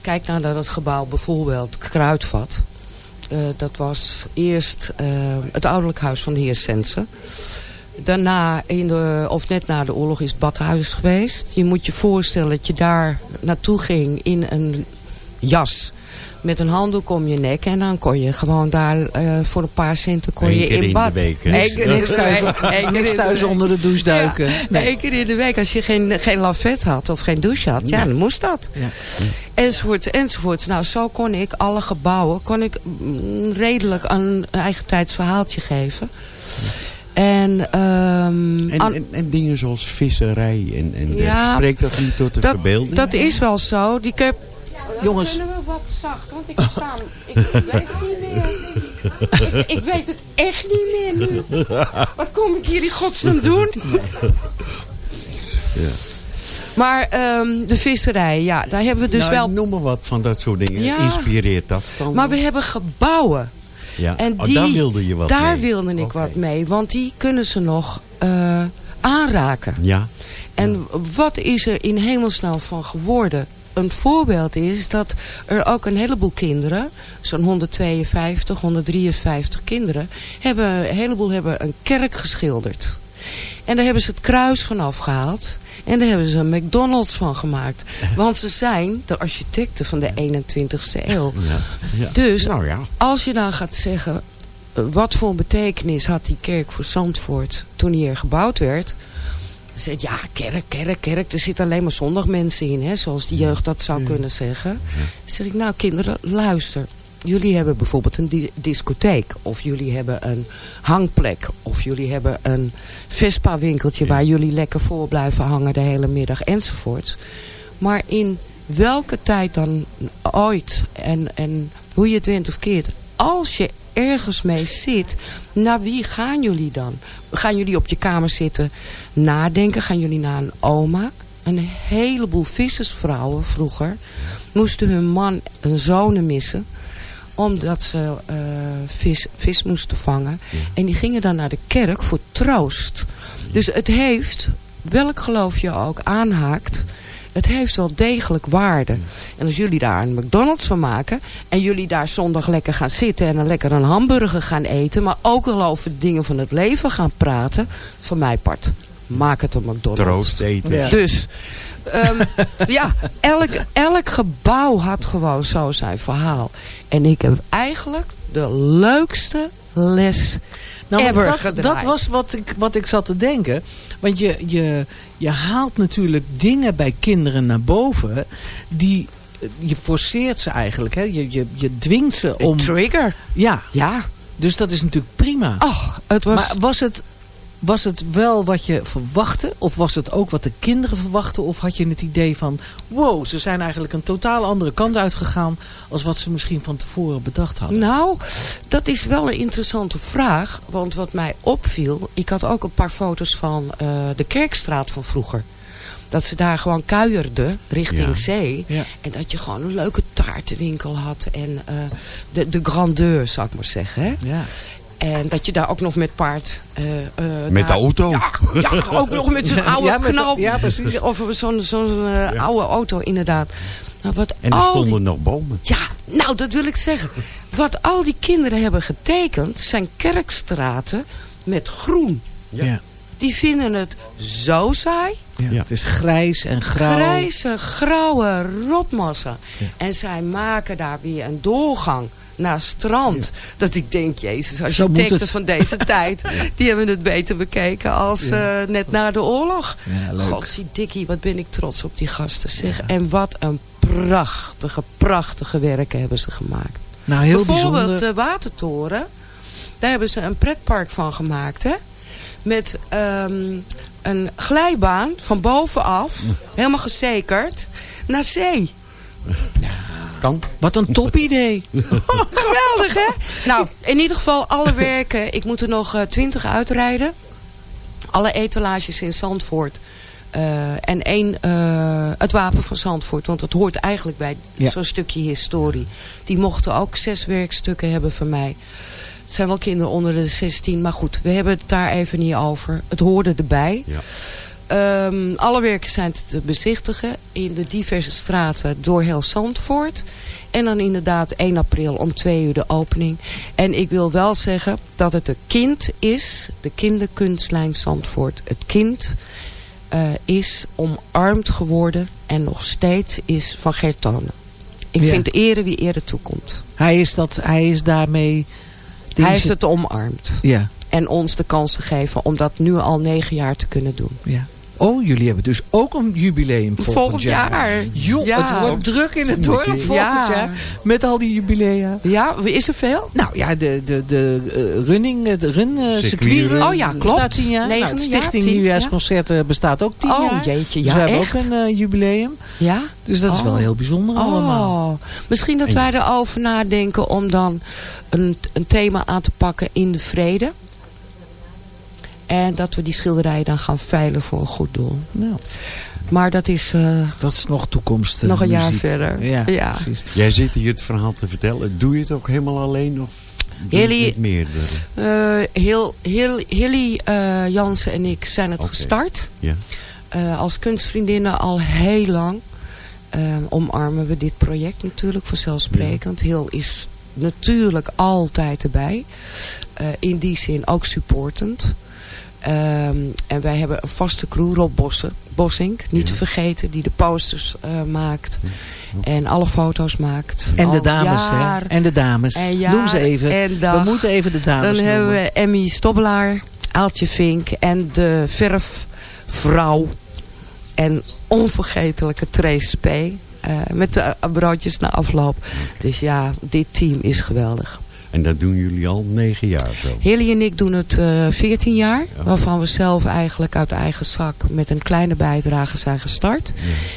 Kijk nou naar dat gebouw bijvoorbeeld Kruidvat. Eh, dat was eerst eh, het ouderlijk huis van de heer Sensen. Daarna, in de, of net na de oorlog, is het badhuis geweest. Je moet je voorstellen dat je daar naartoe ging in een jas. Met een handdoek om je nek. En dan kon je gewoon daar eh, voor een paar centen kon
Eén
je in bad.
week,
Niks,
keer in
niks
de
thuis, niks onder de douche duiken.
Ja,
Nee.
Eén keer in de week. Als je geen, geen lavet had of geen douche had. Ja, dan moest dat.
Ja.
Enzovoort, enzovoort. Nou, zo kon ik alle gebouwen... kon ik mm, redelijk een eigen tijds verhaaltje geven. En, ehm,
En,
an-
en, en dingen zoals visserij en, en
Ja,
spreekt dat niet tot de
dat,
verbeelding?
dat is wel zo. Die heb...
Jongens.
Kunnen we wat zacht, want ik sta... Ik weet het niet meer. Ik, ik weet het echt niet meer nu. Wat kom ik hier in godsnaam doen?
Ja.
Maar ehm, de visserij, ja, daar hebben we dus
nou,
wel...
Noem maar wat van dat soort dingen.
Ja.
Inspireert dat dan?
Maar we hebben gebouwen.
ja.
En
oh,
die,
daar wilde je wat
Daar
mee.
wilde ik wat mee, want die kunnen ze nog eh, aanraken.
Ja.
En wat is er in hemelsnaam van geworden? Een voorbeeld is dat er ook een heleboel kinderen, zo'n 152, 153 kinderen, hebben, een heleboel hebben een kerk geschilderd. En daar hebben ze het kruis van afgehaald. En daar hebben ze een McDonald's van gemaakt. Want ze zijn de architecten van de 21ste eeuw.
Ja. ja.
Dus
Nou ja.
als je dan gaat zeggen... eh, wat voor betekenis had die kerk voor Zandvoort toen die er gebouwd werd... dan zeg je, ja, kerk, kerk, kerk. Er zitten alleen maar zondagmensen in, hè, zoals de jeugd dat zou kunnen zeggen. Dan zeg ik, nou kinderen, luister. Jullie hebben bijvoorbeeld een di- discotheek. Of jullie hebben een hangplek. Of jullie hebben een Vespa-winkeltje... waar jullie lekker voor blijven hangen de hele middag enzovoort. Maar in welke tijd dan ooit en, en hoe je het went of keert... als je ergens mee zit, naar wie gaan jullie dan? Gaan jullie op je kamer zitten nadenken? Gaan jullie naar een oma? Een heleboel vissersvrouwen vroeger moesten hun man en zonen missen omdat ze eh, vis, vis moesten vangen. En die gingen dan naar de kerk voor troost. Dus het heeft, welk geloof je ook aanhaakt... het heeft wel degelijk waarde. En als jullie daar een McDonald's van maken... en jullie daar zondag lekker gaan zitten... en een lekker een hamburger gaan eten... maar ook wel over de dingen van het leven gaan praten... van mijn part, maak het een McDonald's.
Troost eten.
Ja.
Dus, ehm, ja, elk, elk gebouw had gewoon zo zijn verhaal. En ik heb eigenlijk de leukste les
Nou,
ever
dat,
gedraaid.
dat was wat ik, wat ik zat te denken. Want je, je, je haalt natuurlijk dingen bij kinderen naar boven. Die, je forceert ze eigenlijk. Hè? Je, je, je dwingt ze om...
Trigger.
Ja,
Ja.
dus dat is natuurlijk prima.
Oh, het was...
Maar was het, was het wel wat je verwachtte? Of was het ook wat de kinderen verwachten? Of had je het idee van... wow, ze zijn eigenlijk een totaal andere kant uitgegaan... als wat ze misschien van tevoren bedacht hadden?
Nou, dat is wel een interessante vraag. Want wat mij opviel... Ik had ook een paar foto's van eh, de Kerkstraat van vroeger. Dat ze daar gewoon kuierden richting
Ja.
zee.
Ja.
En dat je gewoon een leuke taartenwinkel had. En eh, de, de grandeur, zou ik maar zeggen. Hè?
Ja.
En dat je daar ook nog met paard... eh, eh,
Met de auto?
Ja, ja, ook nog met zo'n oude
Ja,
knal.
ja, precies.
Of zo'n zo'n eh, oude auto, inderdaad. Nou, wat
En er
al die-
stonden nog bomen.
Ja, nou, dat wil ik zeggen. Wat al die kinderen hebben getekend... zijn kerkstraten met groen.
Ja.
Die vinden het zo saai.
Ja.
Ja.
Het is grijs en grauw.
Grijze, grauwe rotmassa. En zij maken daar weer een doorgang naar strand. Dat ik denk, jezus,
moet
architecten van deze tijd... die hebben het beter bekeken als eh, net na de oorlog.
Ja, leuk.
Godzijdankie, wat ben ik trots op die gasten. Zeg. En wat een prachtige, prachtige werken hebben ze gemaakt.
Nou, heel
Bijvoorbeeld
bijzonder.
de Watertoren. Daar hebben ze een pretpark van gemaakt. Hè? Met ehm, een glijbaan van bovenaf. Helemaal gezekerd. Naar zee.
Kan.
Wat een top idee.
Geweldig hè? Nou, in ieder geval alle werken. Ik moet er nog twintig uitrijden. Alle etalages in Zandvoort. Eh, en één, eh, het wapen van Zandvoort. Want dat hoort eigenlijk bij
Ja.
zo'n stukje historie. Die mochten ook zes werkstukken hebben van mij. Het zijn wel kinderen onder de 16. Maar goed, we hebben het daar even niet over. Het hoorde erbij.
Ja.
Ehm, alle werken zijn te bezichtigen in de diverse straten door heel Zandvoort. En dan inderdaad 1 april om 2 uur de opening. En ik wil wel zeggen dat het een kind is, de kinderkunstlijn Zandvoort. Het kind eh, is omarmd geworden en nog steeds is van Gert Tonen. Ik
Ja.
vind ere wie ere toekomt.
Hij is, dat, hij is daarmee...
Hij heeft het omarmd.
Ja,
En ons de kans gegeven om dat nu al negen jaar te kunnen doen.
ja. Oh, jullie hebben dus ook een jubileum volgend,
Volgend jaar.
Joh,
Ja.
het wordt druk in het dorp volgend
Ja.
jaar. Met al die jubilea.
Ja, is er veel?
Nou ja, de, de, de eh, running, het run eh,
Circuit run.
Oh ja, klopt.
Staat tien jaar. Nou, de Stichting
tien,
Nieuwjaarsconcerten bestaat ook tien
Oh,
jaar.
jeetje,
dus
ja,
we hebben ook een eh, jubileum.
Ja?
Dus dat is
Oh.
wel heel bijzonder allemaal.
Oh, misschien dat
En-
wij erover nadenken om dan een, een thema aan te pakken in de vrede. En dat we die schilderijen dan gaan veilen voor een goed doel.
Nou,
Maar dat is eh,
dat is nog toekomst. eh,
nog een jaar verder.
Ja,
Ja.
precies.
Jij zit hier het verhaal te vertellen. Doe je het ook helemaal alleen? Of doe je het
Hilly-
met meerdere?
Eh, heel, heel, Hilly eh, Jansen en ik zijn het gestart.
Ja.
Eh, als kunstvriendinnen al heel lang omarmen we dit project natuurlijk vanzelfsprekend. Heel is natuurlijk altijd erbij. Eh, in die zin ook supportend. Ehm, en wij hebben een vaste crew, Rob Bossen, Bossink, niet te vergeten, die de posters eh, maakt. En alle foto's maakt.
En de dames, hè? En de dames.
en
Noem ze even. We moeten even de dames
Dan hebben we Emmy Stobbelaar, Aaltje Vink en de verfvrouw. En onvergetelijke Trace P. eh, met de broodjes na afloop. Dus ja, dit team is geweldig.
En dat doen jullie al negen jaar zo.
Hilly en ik doen het eh 14 jaar. Waarvan we zelf eigenlijk uit eigen zak met een kleine bijdrage zijn gestart.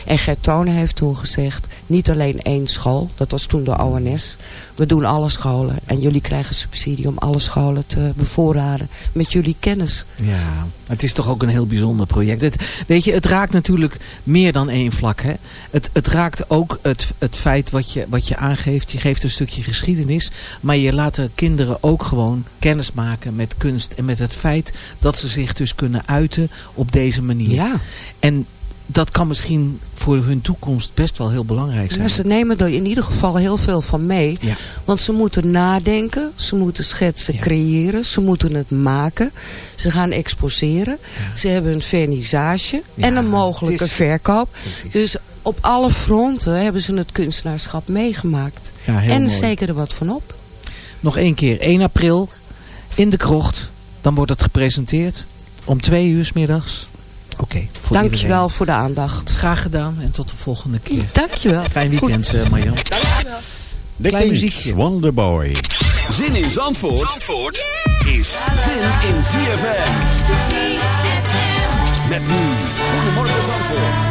En Gert Tonen heeft toen gezegd, niet alleen één school. Dat was toen de ONS. We doen alle scholen. En jullie krijgen subsidie om alle scholen te bevoorraden met jullie kennis.
Ja, het is toch ook een heel bijzonder project. Het, weet je, het raakt natuurlijk meer dan één vlak. Hè? Het, het raakt ook het, het feit wat je, wat je aangeeft. Je geeft een stukje geschiedenis. Maar je laat de kinderen ook gewoon kennis maken met kunst. En met het feit dat ze zich dus kunnen uiten op deze manier.
Ja.
En dat kan misschien voor hun toekomst best wel heel belangrijk zijn.
Maar ze nemen er in ieder geval heel veel van mee.
Ja.
Want ze moeten nadenken, ze moeten schetsen
Ja.
creëren, ze moeten het maken. Ze gaan exposeren. Ze hebben een vernissage en een mogelijke
is-
verkoop.
Precies.
Dus op alle fronten hebben ze het kunstenaarschap meegemaakt.
Ja, heel
en
mooi.
zeker er wat van op.
Nog één keer, 1 april in de krocht. Dan wordt het gepresenteerd om twee uur 's middags. Oké. voor
Dankjewel
iedereen.
voor de aandacht.
Graag gedaan en tot de volgende keer.
Dankjewel.
Fijn weekend, eh, Marjan.
De
Klein
Kinks,
muziekje.
Wonderboy.
Zin in Zandvoort, Zandvoort is zin in ZFM. Met nu, Goedemorgen Zandvoort.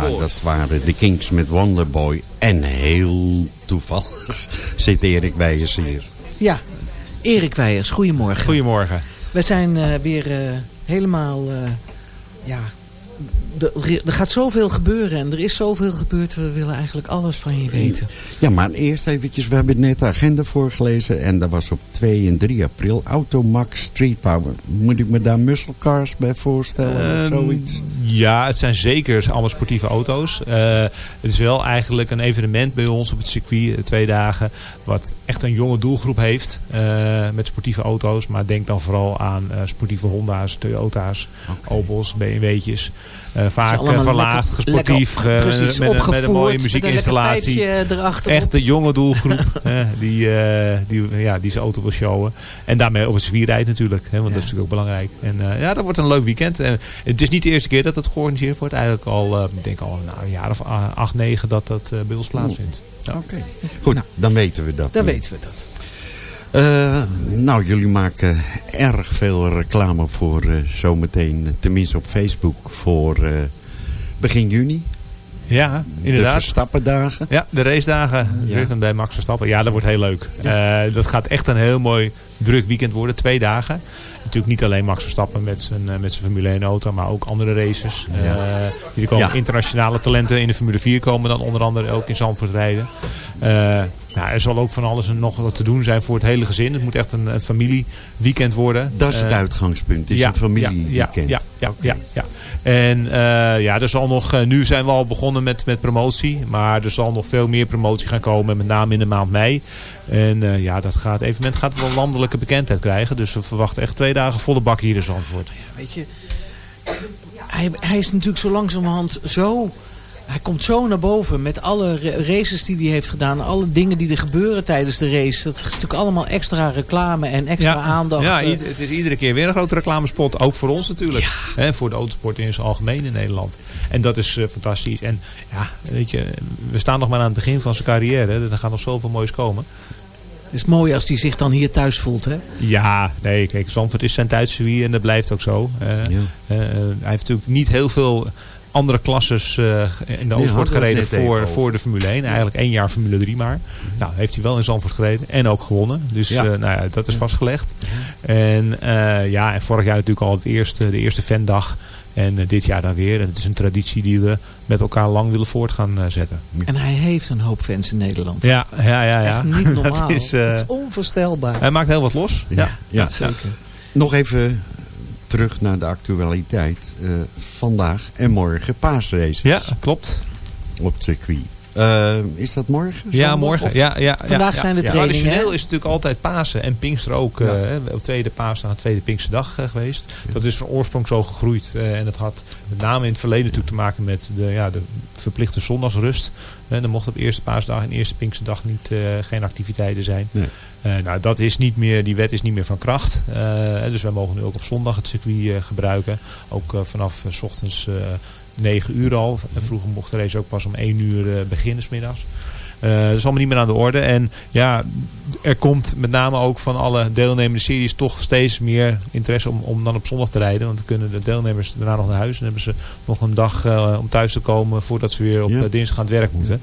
Zandvoort.
dat waren de Kings met Wonderboy. En heel toevallig zit Erik Wijers hier.
Ja, Erik Weijers, goedemorgen.
Goedemorgen.
We zijn eh, weer eh, helemaal... eh, ja, er gaat zoveel gebeuren en er is zoveel gebeurd. We willen eigenlijk alles van je weten.
Ja, maar eerst eventjes, we hebben net de agenda voorgelezen. En dat was op 2 en 3 april. Automax Street Power. Moet ik me daar muscle cars bij voorstellen of
Ehm,
zoiets?
Ja, het zijn zeker allemaal sportieve auto's. Eh, het is wel eigenlijk een evenement bij ons op het circuit, eh, twee dagen, wat echt een jonge doelgroep heeft eh, met sportieve auto's. Maar denk dan vooral aan sportieve Honda's, Toyota's, Opels, BMW'tjes. Eh, vaak verlaagd,
lekker-
sportief,
lekker-
eh,
precies,
met, met een mooie muziekinstallatie. Echt de jonge doelgroep eh, die, eh, die, ja, die zijn auto wil showen. En daarmee op het circuit rijdt natuurlijk, hè, want dat is natuurlijk ook belangrijk. En eh, ja, dat wordt een leuk weekend. En het is niet de eerste keer dat het georganiseerd wordt. Eigenlijk al, eh, ik denk al nou, een jaar of acht, negen dat dat bij ons plaatsvindt. Ja.
Oké. Goed, dan weten we dat.
Dan
nu.
weten we dat.
Eh, nou, jullie maken erg veel reclame voor eh, zometeen, tenminste op Facebook, voor eh, begin juni.
Ja,
De
inderdaad.
Verstappendagen.
Ja, de racedagen.
Ja.
Bij Max Verstappen. Ja, dat wordt heel leuk. Dat gaat echt een heel mooi druk weekend worden. Twee dagen. Natuurlijk niet alleen Max Verstappen met zijn, met zijn Formule 1 auto. Maar ook andere races.
Ja.
Hier komen internationale talenten in de Formule 4 komen dan onder andere ook in Zandvoort rijden. Nou, er zal ook van alles en nog wat te doen zijn voor het hele gezin. Het moet echt een, een familieweekend worden.
Dat is het
Eh,
uitgangspunt. Het is
ja,
een familieweekend.
Ja, ja, ja, ja, ja. En eh, ja, er zal nog, eh, nu zijn we al begonnen met, met promotie. Maar er zal nog veel meer promotie gaan komen. Met name in de maand mei. En eh, ja, dat gaat, evenement gaat wel landelijke bekendheid krijgen. Dus we verwachten echt twee dagen volle bak hier in Zandvoort.
Weet je, hij, hij is natuurlijk zo langzamerhand zo... Hij komt zo naar boven met alle ra- races die hij heeft gedaan. Alle dingen die er gebeuren tijdens de race. Dat is natuurlijk allemaal extra reclame en extra aandacht.
Ja,
eh.
het is iedere keer weer een grote reclamespot. Ook voor ons natuurlijk. Hè, voor de autosport in zijn algemeen in Nederland. En dat is eh, fantastisch. En ja, weet je, we staan nog maar aan het begin van zijn carrière. hè. Er gaat nog zoveel moois komen.
Het is mooi als hij zich dan hier thuis voelt. Hè?
Ja, nee, kijk, Zandvoort is zijn thuiscircuit en dat blijft ook zo.
Ja.
eh, hij heeft natuurlijk niet heel veel andere klasses eh, in de
het
gereden voor,
over.
voor de Formule 1. Eigenlijk één jaar Formule 3 maar. Nou, heeft hij wel in Zandvoort gereden en ook gewonnen. Dus
Ja.
eh, nou ja, dat is vastgelegd. En eh, ja, en vorig jaar natuurlijk al het eerste, de eerste fandag. En dit jaar dan weer. En het is een traditie die we met elkaar lang willen voort gaan zetten.
En hij heeft een hoop fans in Nederland.
Ja, ja, ja. ja.
Echt niet normaal.
Dat is, eh,
Het is onvoorstelbaar.
hij maakt heel wat los. Ja,
Ja, ja.
Zeker.
Nog even terug naar de actualiteit. Eh, vandaag en morgen paasraces
ja klopt.
op circuit. Eh, is dat morgen?
Ja, morgen. Ja, ja,
Vandaag
ja,
zijn de trainingen,
Traditioneel is het natuurlijk altijd Pasen en Pinkster ook.
Ja.
eh, op tweede paasdag en tweede Pinksterdag eh, geweest. Dat is van oorsprong zo gegroeid. en dat had met name in het verleden natuurlijk te maken met de, ja, de verplichte zondagsrust. Uh, er mocht op eerste paasdag en eerste Pinksterdag niet, geen activiteiten zijn.
Nee.
Nou, dat is niet meer, die wet is niet meer van kracht. Dus wij mogen nu ook op zondag het circuit gebruiken. Ook vanaf s ochtends 9 uur al. En vroeger mocht de race ook pas om 1 uur eh, beginnen, s middags. Eh, dat is allemaal niet meer aan de orde. En ja, er komt met name ook van alle deelnemende series toch steeds meer interesse om, om dan op zondag te rijden. Want dan kunnen de deelnemers daarna nog naar huis. En hebben ze nog een dag eh, om thuis te komen voordat ze weer op
Ja.
dinsdag aan het werk moeten.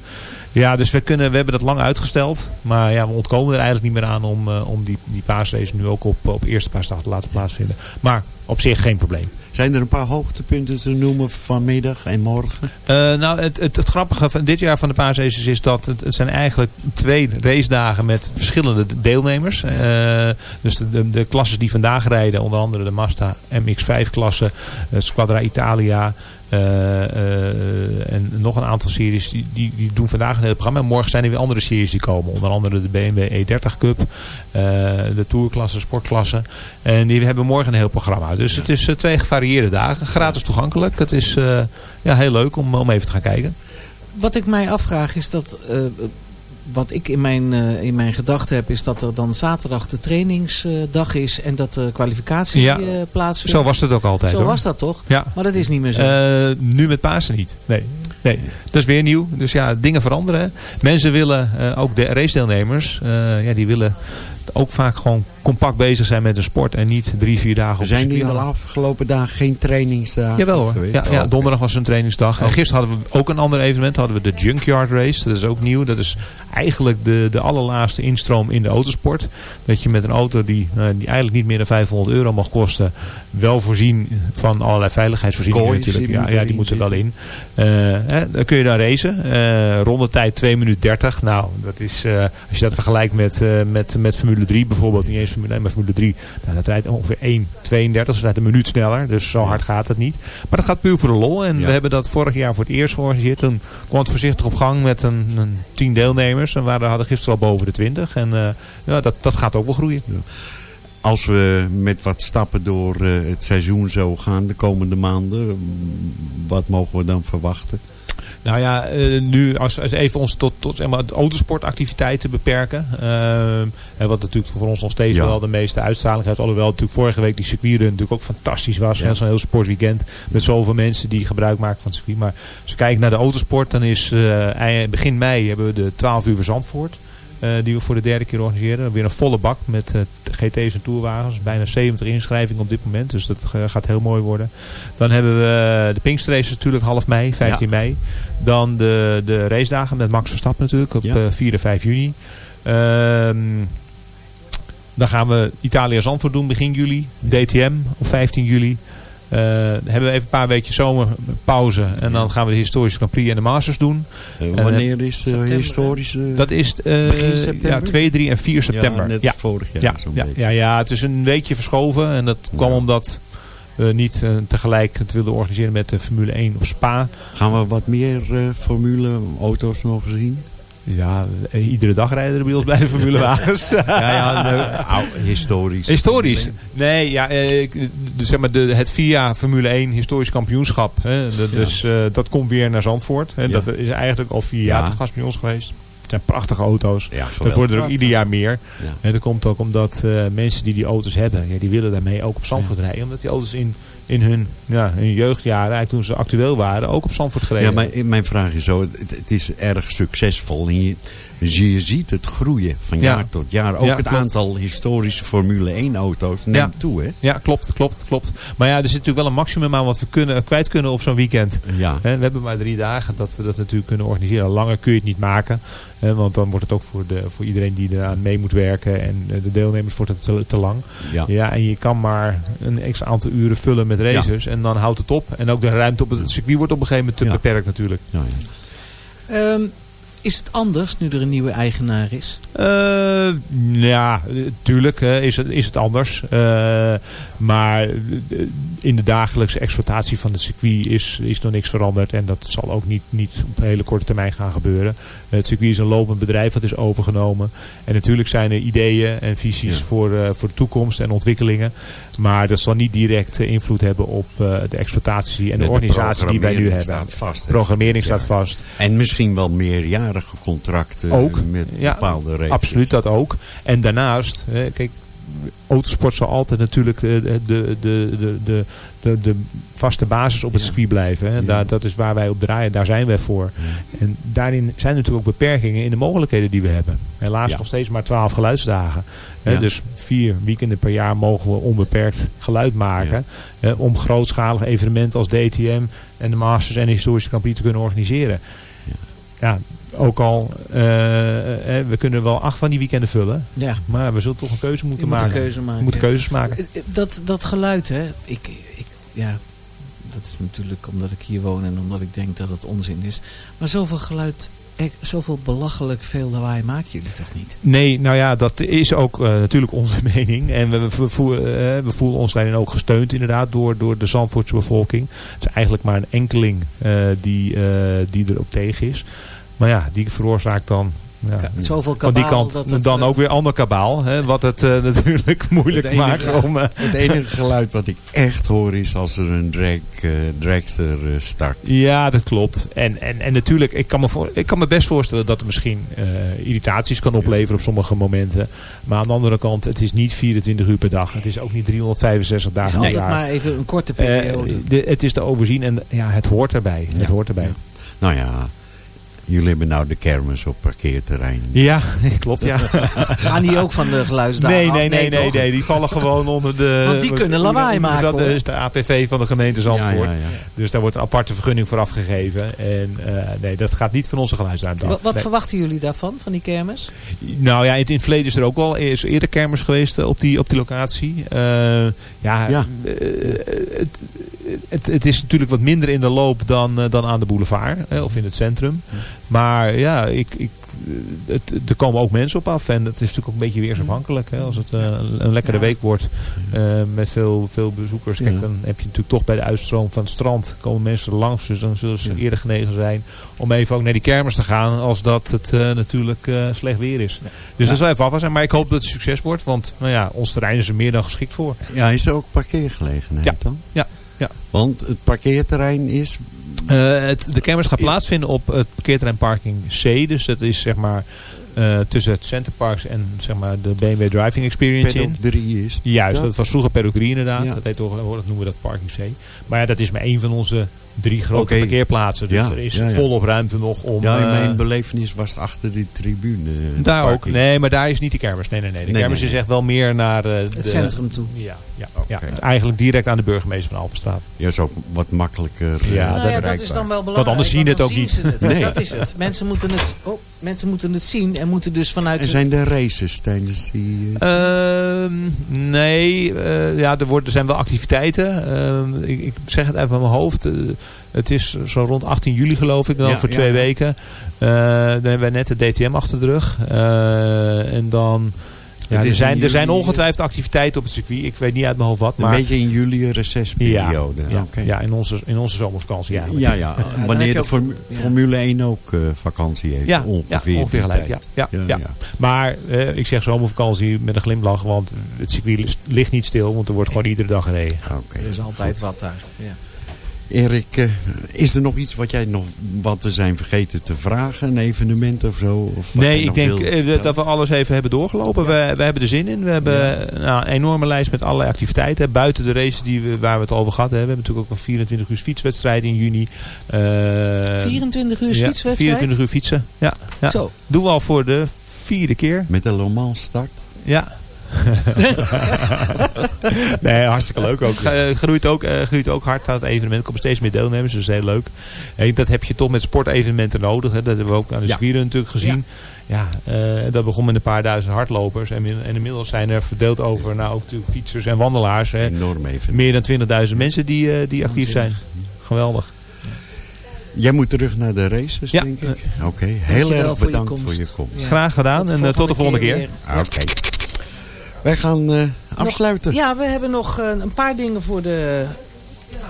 Ja, dus we, kunnen, we hebben dat lang uitgesteld. Maar ja, we ontkomen er eigenlijk niet meer aan om, om die, die paasrace nu ook op, op eerste paasdag te laten plaatsvinden. Maar op zich geen probleem.
Zijn er een paar hoogtepunten te noemen vanmiddag en morgen?
Eh, nou, het, het, grappige van dit jaar van de paasraces is dat het, zijn eigenlijk twee racedagen met verschillende deelnemers. Eh, dus de, de, klasses die vandaag rijden, onder andere de Mazda MX-5 klasse, eh, Squadra Italia en nog een aantal series, die, die, die doen vandaag een heel programma. En morgen zijn er weer andere series die komen. Onder andere de BMW E30 Cup, eh, de Tourklasse, Sportklasse. En die hebben morgen een heel programma. Dus het is eh, twee gevarieerde dagen, gratis toegankelijk. Het is eh, ja, heel leuk om, om even te gaan kijken.
Wat ik mij afvraag is dat... eh, wat ik in mijn, eh, in mijn gedachten heb is dat er dan zaterdag de trainingsdag is en dat de kwalificatie
Ja.
eh, plaatsvindt.
Zo was het ook altijd
Zo
hoor.
was dat toch?
Ja.
Maar dat is niet meer zo.
Eh, nu met Pasen niet. Nee. Nee, dat is weer nieuw. Dus ja, dingen veranderen. Mensen willen, ook de racedeelnemers, ja, die willen ook vaak gewoon compact bezig zijn met een sport en niet drie, vier dagen op
Zijn die de
circuit.
afgelopen dagen geen trainingsdagen
Jawel hoor.
geweest?
Ja, ja,
Oh,
donderdag was een trainingsdag. En gisteren hadden we ook een ander evenement. Hadden we de Junkyard Race. Dat is ook nieuw. Dat is eigenlijk de, de allerlaatste instroom in de autosport. Dat je met een auto die, nou, die eigenlijk niet meer dan 500 euro mag kosten. Wel voorzien van allerlei veiligheidsvoorzieningen natuurlijk. Ja, ja, die moeten wel in. Eh, hè, dan kun je daar racen. Eh rondetijd 2 minuten 30. Nou, dat is, eh, als je dat vergelijkt met, eh, met, met Formule 3 bijvoorbeeld. Niet eens Formule 1, maar Formule 3. Nou, dat rijdt ongeveer 1,32. Dus dat rijdt een minuut sneller. Dus zo hard gaat het niet. Maar dat gaat puur voor de lol. En
Ja.
we hebben dat vorig jaar voor het eerst georganiseerd. Toen kwam het voorzichtig op gang met een, een 10 deelnemers. En we hadden gisteren al boven de 20. En eh, ja, dat, dat gaat ook wel groeien.
Als we met wat stappen door eh, het seizoen zo gaan de komende maanden, wat mogen we dan verwachten?
Nou ja, eh, nu als, als even ons tot, tot zeg maar, de autosportactiviteiten beperken. en wat natuurlijk voor ons nog steeds
Ja.
wel de meeste uitstraling heeft. Alhoewel natuurlijk vorige week die circuitrun natuurlijk ook fantastisch was.
Ja.
Zo'n heel sportweekend met zoveel mensen die gebruik maken van het circuit. Maar als we kijken naar de autosport, dan is eh, begin mei hebben we de 12 uur van Zandvoort. Eh, die we voor de derde keer organiseren. Weer een volle bak met eh, GT's en tourwagens. Bijna 70 inschrijvingen op dit moment. Dus dat eh, gaat heel mooi worden. Dan hebben we de Pinkstrace natuurlijk half mei, 15 mei. Dan de, de racedagen met Max Verstappen natuurlijk op
Ja.
eh, 4 en 5 juni. Ehm, dan gaan we Italië Zandvoort doen begin juli. DTM op 15 juli. Eh, dan hebben we even een paar weken zomerpauze. En dan gaan we de historische Grand Prix en de Masters doen.
Eh,
En,
wanneer is de
september,
historische...
Dat is eh,
Begin september?
ja, 2, 3 en 4 september.
Ja, net vorig jaar
Ja,
zo'n
ja,
beetje.
ja, ja, het is een weekje verschoven. En dat kwam
Ja.
omdat we niet eh, tegelijk het wilden organiseren met de Formule 1 op Spa.
Gaan we wat meer eh, formule auto's nog zien?
Ja, eh, iedere dag rijden er bij ons bij de formulewagens.
ja, ja, nou, au, historisch.
Historisch. Nee, ja, eh, zeg maar de, het VIA Formule 1 historisch kampioenschap. Hè, dat,
Ja.
dus, eh, dat komt weer naar Zandvoort. Hè,
Ja.
Dat is eigenlijk al vier
Ja.
jaar te gast bij ons geweest. Het zijn prachtige auto's.
Ja,
Dat worden er ook ieder jaar meer.
Ja.
En dat komt ook omdat eh, mensen die die auto's hebben, ja, die willen daarmee ook op Zandvoort rijden. Omdat die auto's in, in hun, ja, hun jeugdjaren, toen ze actueel waren, ook op Zandvoort gereden
Ja, maar mijn vraag is zo. Het, het is erg succesvol. En je, dus je ziet het groeien van
Ja.
jaar tot jaar. Ook
Ja,
het
klopt.
aantal historische Formule 1 auto's neemt
Ja.
toe. Hè?
Ja, klopt, klopt, klopt. Maar ja, er zit natuurlijk wel een maximum aan wat we kunnen, kwijt kunnen op zo'n weekend.
Ja.
Hè, we hebben maar drie dagen dat we dat natuurlijk kunnen organiseren. Langer kun je het niet maken. Hè, want dan wordt het ook voor, de, voor iedereen die eraan mee moet werken. En eh, de deelnemers wordt het te, te lang.
Ja.
Ja, en je kan maar een extra aantal uren vullen met racers. En dan houdt het op. En ook de ruimte op het circuit wordt op een gegeven moment te
Ja.
beperkt natuurlijk.
Ja, ja.
Ehm, is het anders nu er een nieuwe eigenaar is?
Eh, ja, tuurlijk hè, is, het, is het anders. Eh, maar in de dagelijkse exploitatie van het circuit is, is nog niks veranderd. En dat zal ook niet, niet op een hele korte termijn gaan gebeuren. Het circuit is een lopend bedrijf dat is overgenomen. En natuurlijk zijn er ideeën en visies
Ja.
voor, eh, voor de toekomst en ontwikkelingen. Maar dat zal niet direct invloed hebben op eh, de exploitatie en de,
De
organisatie die wij nu hebben.
staat vast, hè,
programmering staat vast.
En misschien wel meerjarige contracten
Ook.
met
Ja,
bepaalde regels.
Absoluut, dat ook. En daarnaast, hè, kijk, autosport zal altijd natuurlijk de, de, de, de, de, de, de vaste basis op het
Ja.
circuit blijven. Hè. Daar, dat is waar wij op draaien, daar zijn wij voor. En daarin zijn natuurlijk ook beperkingen in de mogelijkheden die we hebben. Helaas
Ja.
nog steeds maar 12 geluidsdagen. Hè. Dus vier weekenden per jaar mogen we onbeperkt geluid maken. hè, om grootschalige evenementen als DTM en de Masters en de historische Prix te kunnen organiseren. Ja, ook al, eh, we kunnen wel acht van die weekenden vullen.
Ja.
Maar we zullen toch een keuze moeten
Je moet een
maken.
keuze maken,
We moeten
ja.
keuzes maken.
Eh, Dat, dat geluid, hè. Ik, ik, ja, dat is natuurlijk omdat ik hier woon en omdat ik denk dat het onzin is. Maar zoveel geluid, zoveel belachelijk veel lawaai maken jullie toch niet?
Nee, nou ja, dat is ook natuurlijk onze mening. En we, we, voelen, we voelen ons daarin ook gesteund inderdaad door, door de Zandvoortse bevolking. Het is eigenlijk maar een enkeling eh, die, die erop tegen is. Maar ja, die veroorzaakt dan... Ja,
zoveel
van die
kabaal
kant
dat het,
dan
eh,
ook weer ander kabaal. Hè, wat het eh, natuurlijk moeilijk
Het enige-
maakt om... eh,
Het enige geluid wat ik echt hoor is als er een drag, eh, dragster start.
Ja, dat klopt. En, en, en natuurlijk, ik kan, me voor, ik kan me best voorstellen dat het misschien irritaties kan opleveren op sommige momenten. Maar aan de andere kant, het is niet 24 uur per dag. Het is ook niet 365
Het is
dagen per
altijd
jaar.
maar even een korte periode.
de- het is te overzien en ja, het hoort erbij. Het hoort erbij.
Nou ja, jullie hebben nou de kermis op parkeerterrein.
Ja, klopt. Ja.
Gaan die ook van de geluidsdagen
Nee,
af?
nee, nee, nee, nee. Die vallen gewoon onder de...
Want die kunnen lawaai maken,
Dat
hoor.
is de APV van de gemeente Zandvoort.
Ja, ja, ja.
Dus daar wordt een aparte vergunning voor afgegeven. En eh, nee, dat gaat niet van onze geluidsruimte af.
Wat, wat
Nee.
verwachten jullie daarvan, van die kermis?
Nou ja, in het, in het verleden is er ook al is eerder kermis geweest eh, op die, op die locatie. Eh, ja,
Ja.
het, het, het is natuurlijk wat minder in de loop dan, dan aan de boulevard of in het centrum. Maar ja, ik, ik, het, er komen ook mensen op af. En dat is natuurlijk ook een beetje weersafhankelijk. Hè. Als het eh, een lekkere week wordt eh, met veel, veel bezoekers. Kijk,
Ja.
dan heb je natuurlijk toch bij de uitstroom van het strand komen mensen er langs. Dus dan zullen ze
Ja.
eerder genegen zijn om even ook naar die kermis te gaan. Als dat het eh, natuurlijk slecht weer is. Dus dat zal even zijn. Maar ik hoop dat het succes wordt. Want nou ja, ons terrein is er meer dan geschikt voor.
Ja, is er ook parkeergelegenheid dan?
Ja, ja.
Want het parkeerterrein is...
Eh, het, de kermis gaat plaatsvinden op het parkeerterrein parking C. Dus dat is zeg maar eh, tussen het Centerparks en zeg maar de BMW Driving Experience in.
Paddock 3 is
Juist, dat was vroeger Paddock 3 inderdaad.
Ja.
Dat, heet tegenwoordig noemen we dat Parking C. Maar ja, dat is maar één van onze drie grote parkeerplaatsen. Dus
Ja,
er is
ja, ja.
volop ruimte nog om...
Ja, in
eh,
mijn belevenis was het achter die tribune.
daar ook. Nee, maar daar is niet de kermis. Nee, nee, nee. De
Nee,
kermis
nee,
is echt wel meer naar... eh,
Het
de-
centrum toe.
Ja, ja,
Oké.
ja, eigenlijk direct aan de burgemeester van Alphenstraat.
Ja, is ook wat makkelijker eh,
Ja,
nou ja, dat is dan wel belangrijk.
anders zie je
want
het ook niet.
zien het.
Nee.
Dat is het. Mensen moeten het, oh, mensen moeten het zien en moeten dus vanuit...
En zijn er races tijdens die... eh,
Ehm, nee, ja, er, wordt, er zijn wel activiteiten. Ehm, ik, ik zeg het even van mijn hoofd. Het is zo rond 18 juli geloof ik dan
Ja,
voor
ja,
twee
ja.
weken. Eh, dan hebben wij net de DTM achter de rug. Eh, en dan... Ja, er, zijn, er zijn ongetwijfeld activiteiten op het circuit. Ik weet niet uit mijn hoofd wat.
een
Maar
beetje in juli een recesperiode.
ja,
Oké.
ja, in, onze, in onze zomervakantie eigenlijk.
Ja, ja. wanneer de
ja.
Formule 1 ook eh, vakantie heeft.
Ja,
ongeveer,
ja, ongeveer gelijk. Ja, ja,
Ja,
ja.
ja.
Maar eh, ik zeg zomervakantie met een glimlach. Want het circuit ligt niet stil. Want er wordt gewoon iedere dag gereden.
Oké.
Er is altijd wat daar. Ja.
Erik, eh, is er nog iets wat jij nog wat we zijn vergeten te vragen? Een evenement of zo? Of
Nee, ik denk eh, dat we alles even hebben doorgelopen. We, we hebben er zin in. We hebben nou, een enorme lijst met allerlei activiteiten. Buiten de races die we, waar we het over gehad hebben. We hebben natuurlijk ook een 24 uur fietswedstrijd in juni. Eh,
24 uur
ja,
fietswedstrijd?
24 uur fietsen. Ja, ja.
Zo.
Doen we al voor de vierde keer.
Met de Le Mans start?
Ja. nee, hartstikke leuk ook. Eh, groeit ook, eh, groeit ook hard aan het evenement. Er komen steeds meer deelnemers, dus heel leuk. En dat heb je toch met sportevenementen nodig. Hè. Dat hebben we ook aan de
Ja.
circuiten natuurlijk gezien. Ja, eh, dat begon met een paar duizend hardlopers. En, in- en inmiddels zijn er verdeeld over nou, ook natuurlijk fietsers en wandelaars. Hè.
Enorm even.
Meer dan 20.000 mensen die, eh, die actief zijn. Geweldig.
Jij moet terug naar de races,
Ja.
denk ik. Oké, heel erg
voor je
bedankt
komst.
voor je komst.
Ja.
Graag gedaan en tot de volgende keer.
Oké. Wij gaan eh, afsluiten.
Ja, we hebben nog eh, een paar dingen voor de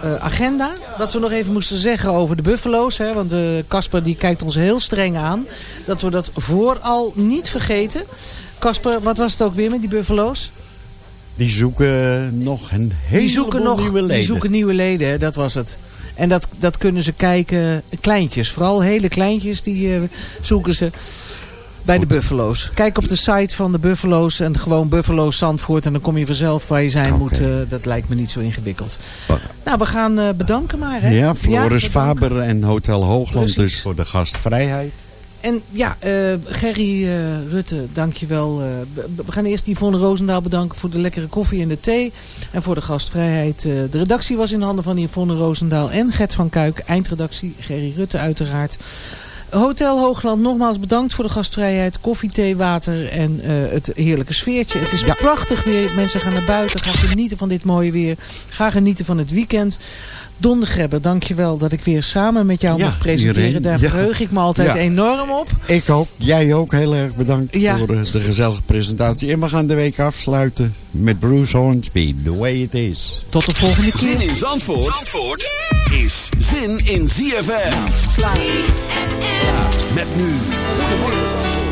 eh, agenda. Wat we nog even moesten zeggen over de buffalo's. Hè, want Casper die kijkt ons heel streng aan. Dat we dat vooral niet vergeten. Casper, wat was het ook weer met die buffalo's?
Die zoeken nog een hele
Die zoeken nog
nieuwe leden.
Die zoeken nieuwe leden, hè, dat was het. En dat, dat kunnen ze kijken, kleintjes. Vooral hele kleintjes, die zoeken ze bij de Buffalo's. Kijk op de site van de Buffalo's en gewoon Buffalo's Zandvoort. En dan kom je vanzelf waar je zijn moet. eh, dat lijkt me niet zo ingewikkeld.
Wat?
Nou, we gaan eh, bedanken maar. Hè?
Ja, Floris. Faber en Hotel Hoogland
Precies.
dus voor de gastvrijheid.
En ja, eh, Gerry eh, Rutte, dankjewel. Eh, we- we gaan eerst Yvonne Roosendaal bedanken voor de lekkere koffie en de thee. En voor de gastvrijheid. De redactie was in handen van Yvonne Roosendaal en Gert van Kuik. Eindredactie Gerry Rutte uiteraard. Hotel Hoogland, nogmaals bedankt voor de gastvrijheid. Koffie, thee, water en eh, het heerlijke sfeertje. Het is prachtig weer. Mensen gaan naar buiten. Gaan genieten van dit mooie weer. Ga genieten van het weekend. Don de Grebber, dankjewel dat ik weer samen met jou
Ja,
mag presenteren.
Irene.
Daar
Ja.
verheug ik me altijd
Ja.
enorm op.
Ik ook. Jij ook. Heel erg bedankt
Ja.
voor eh, de gezellige presentatie. En we gaan de week afsluiten met Bruce Hornsby. The way it is.
Tot de volgende keer.
Zin in Zandvoort, Zandvoort is zin in ZFM. Met nu. Goedemorgen Zandvoort.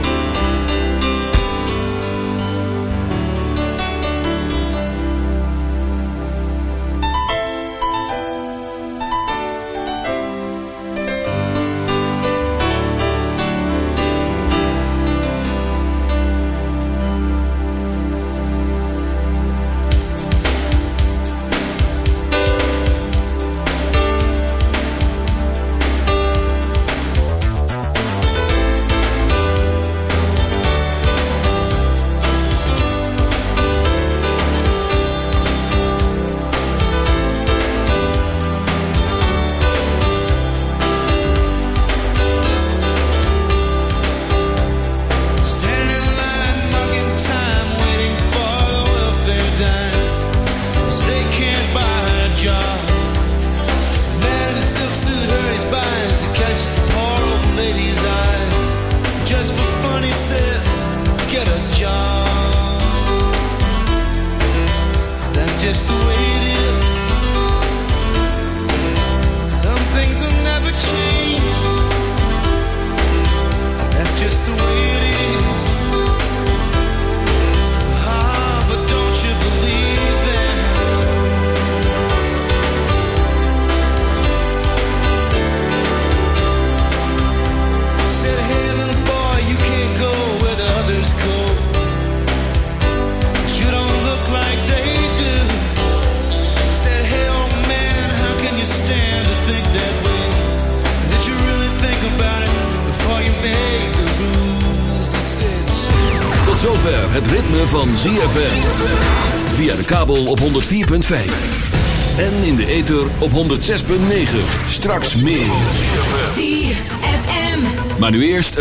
4.5 En in de ether op 106.9. Straks meer. Maar nu eerst het...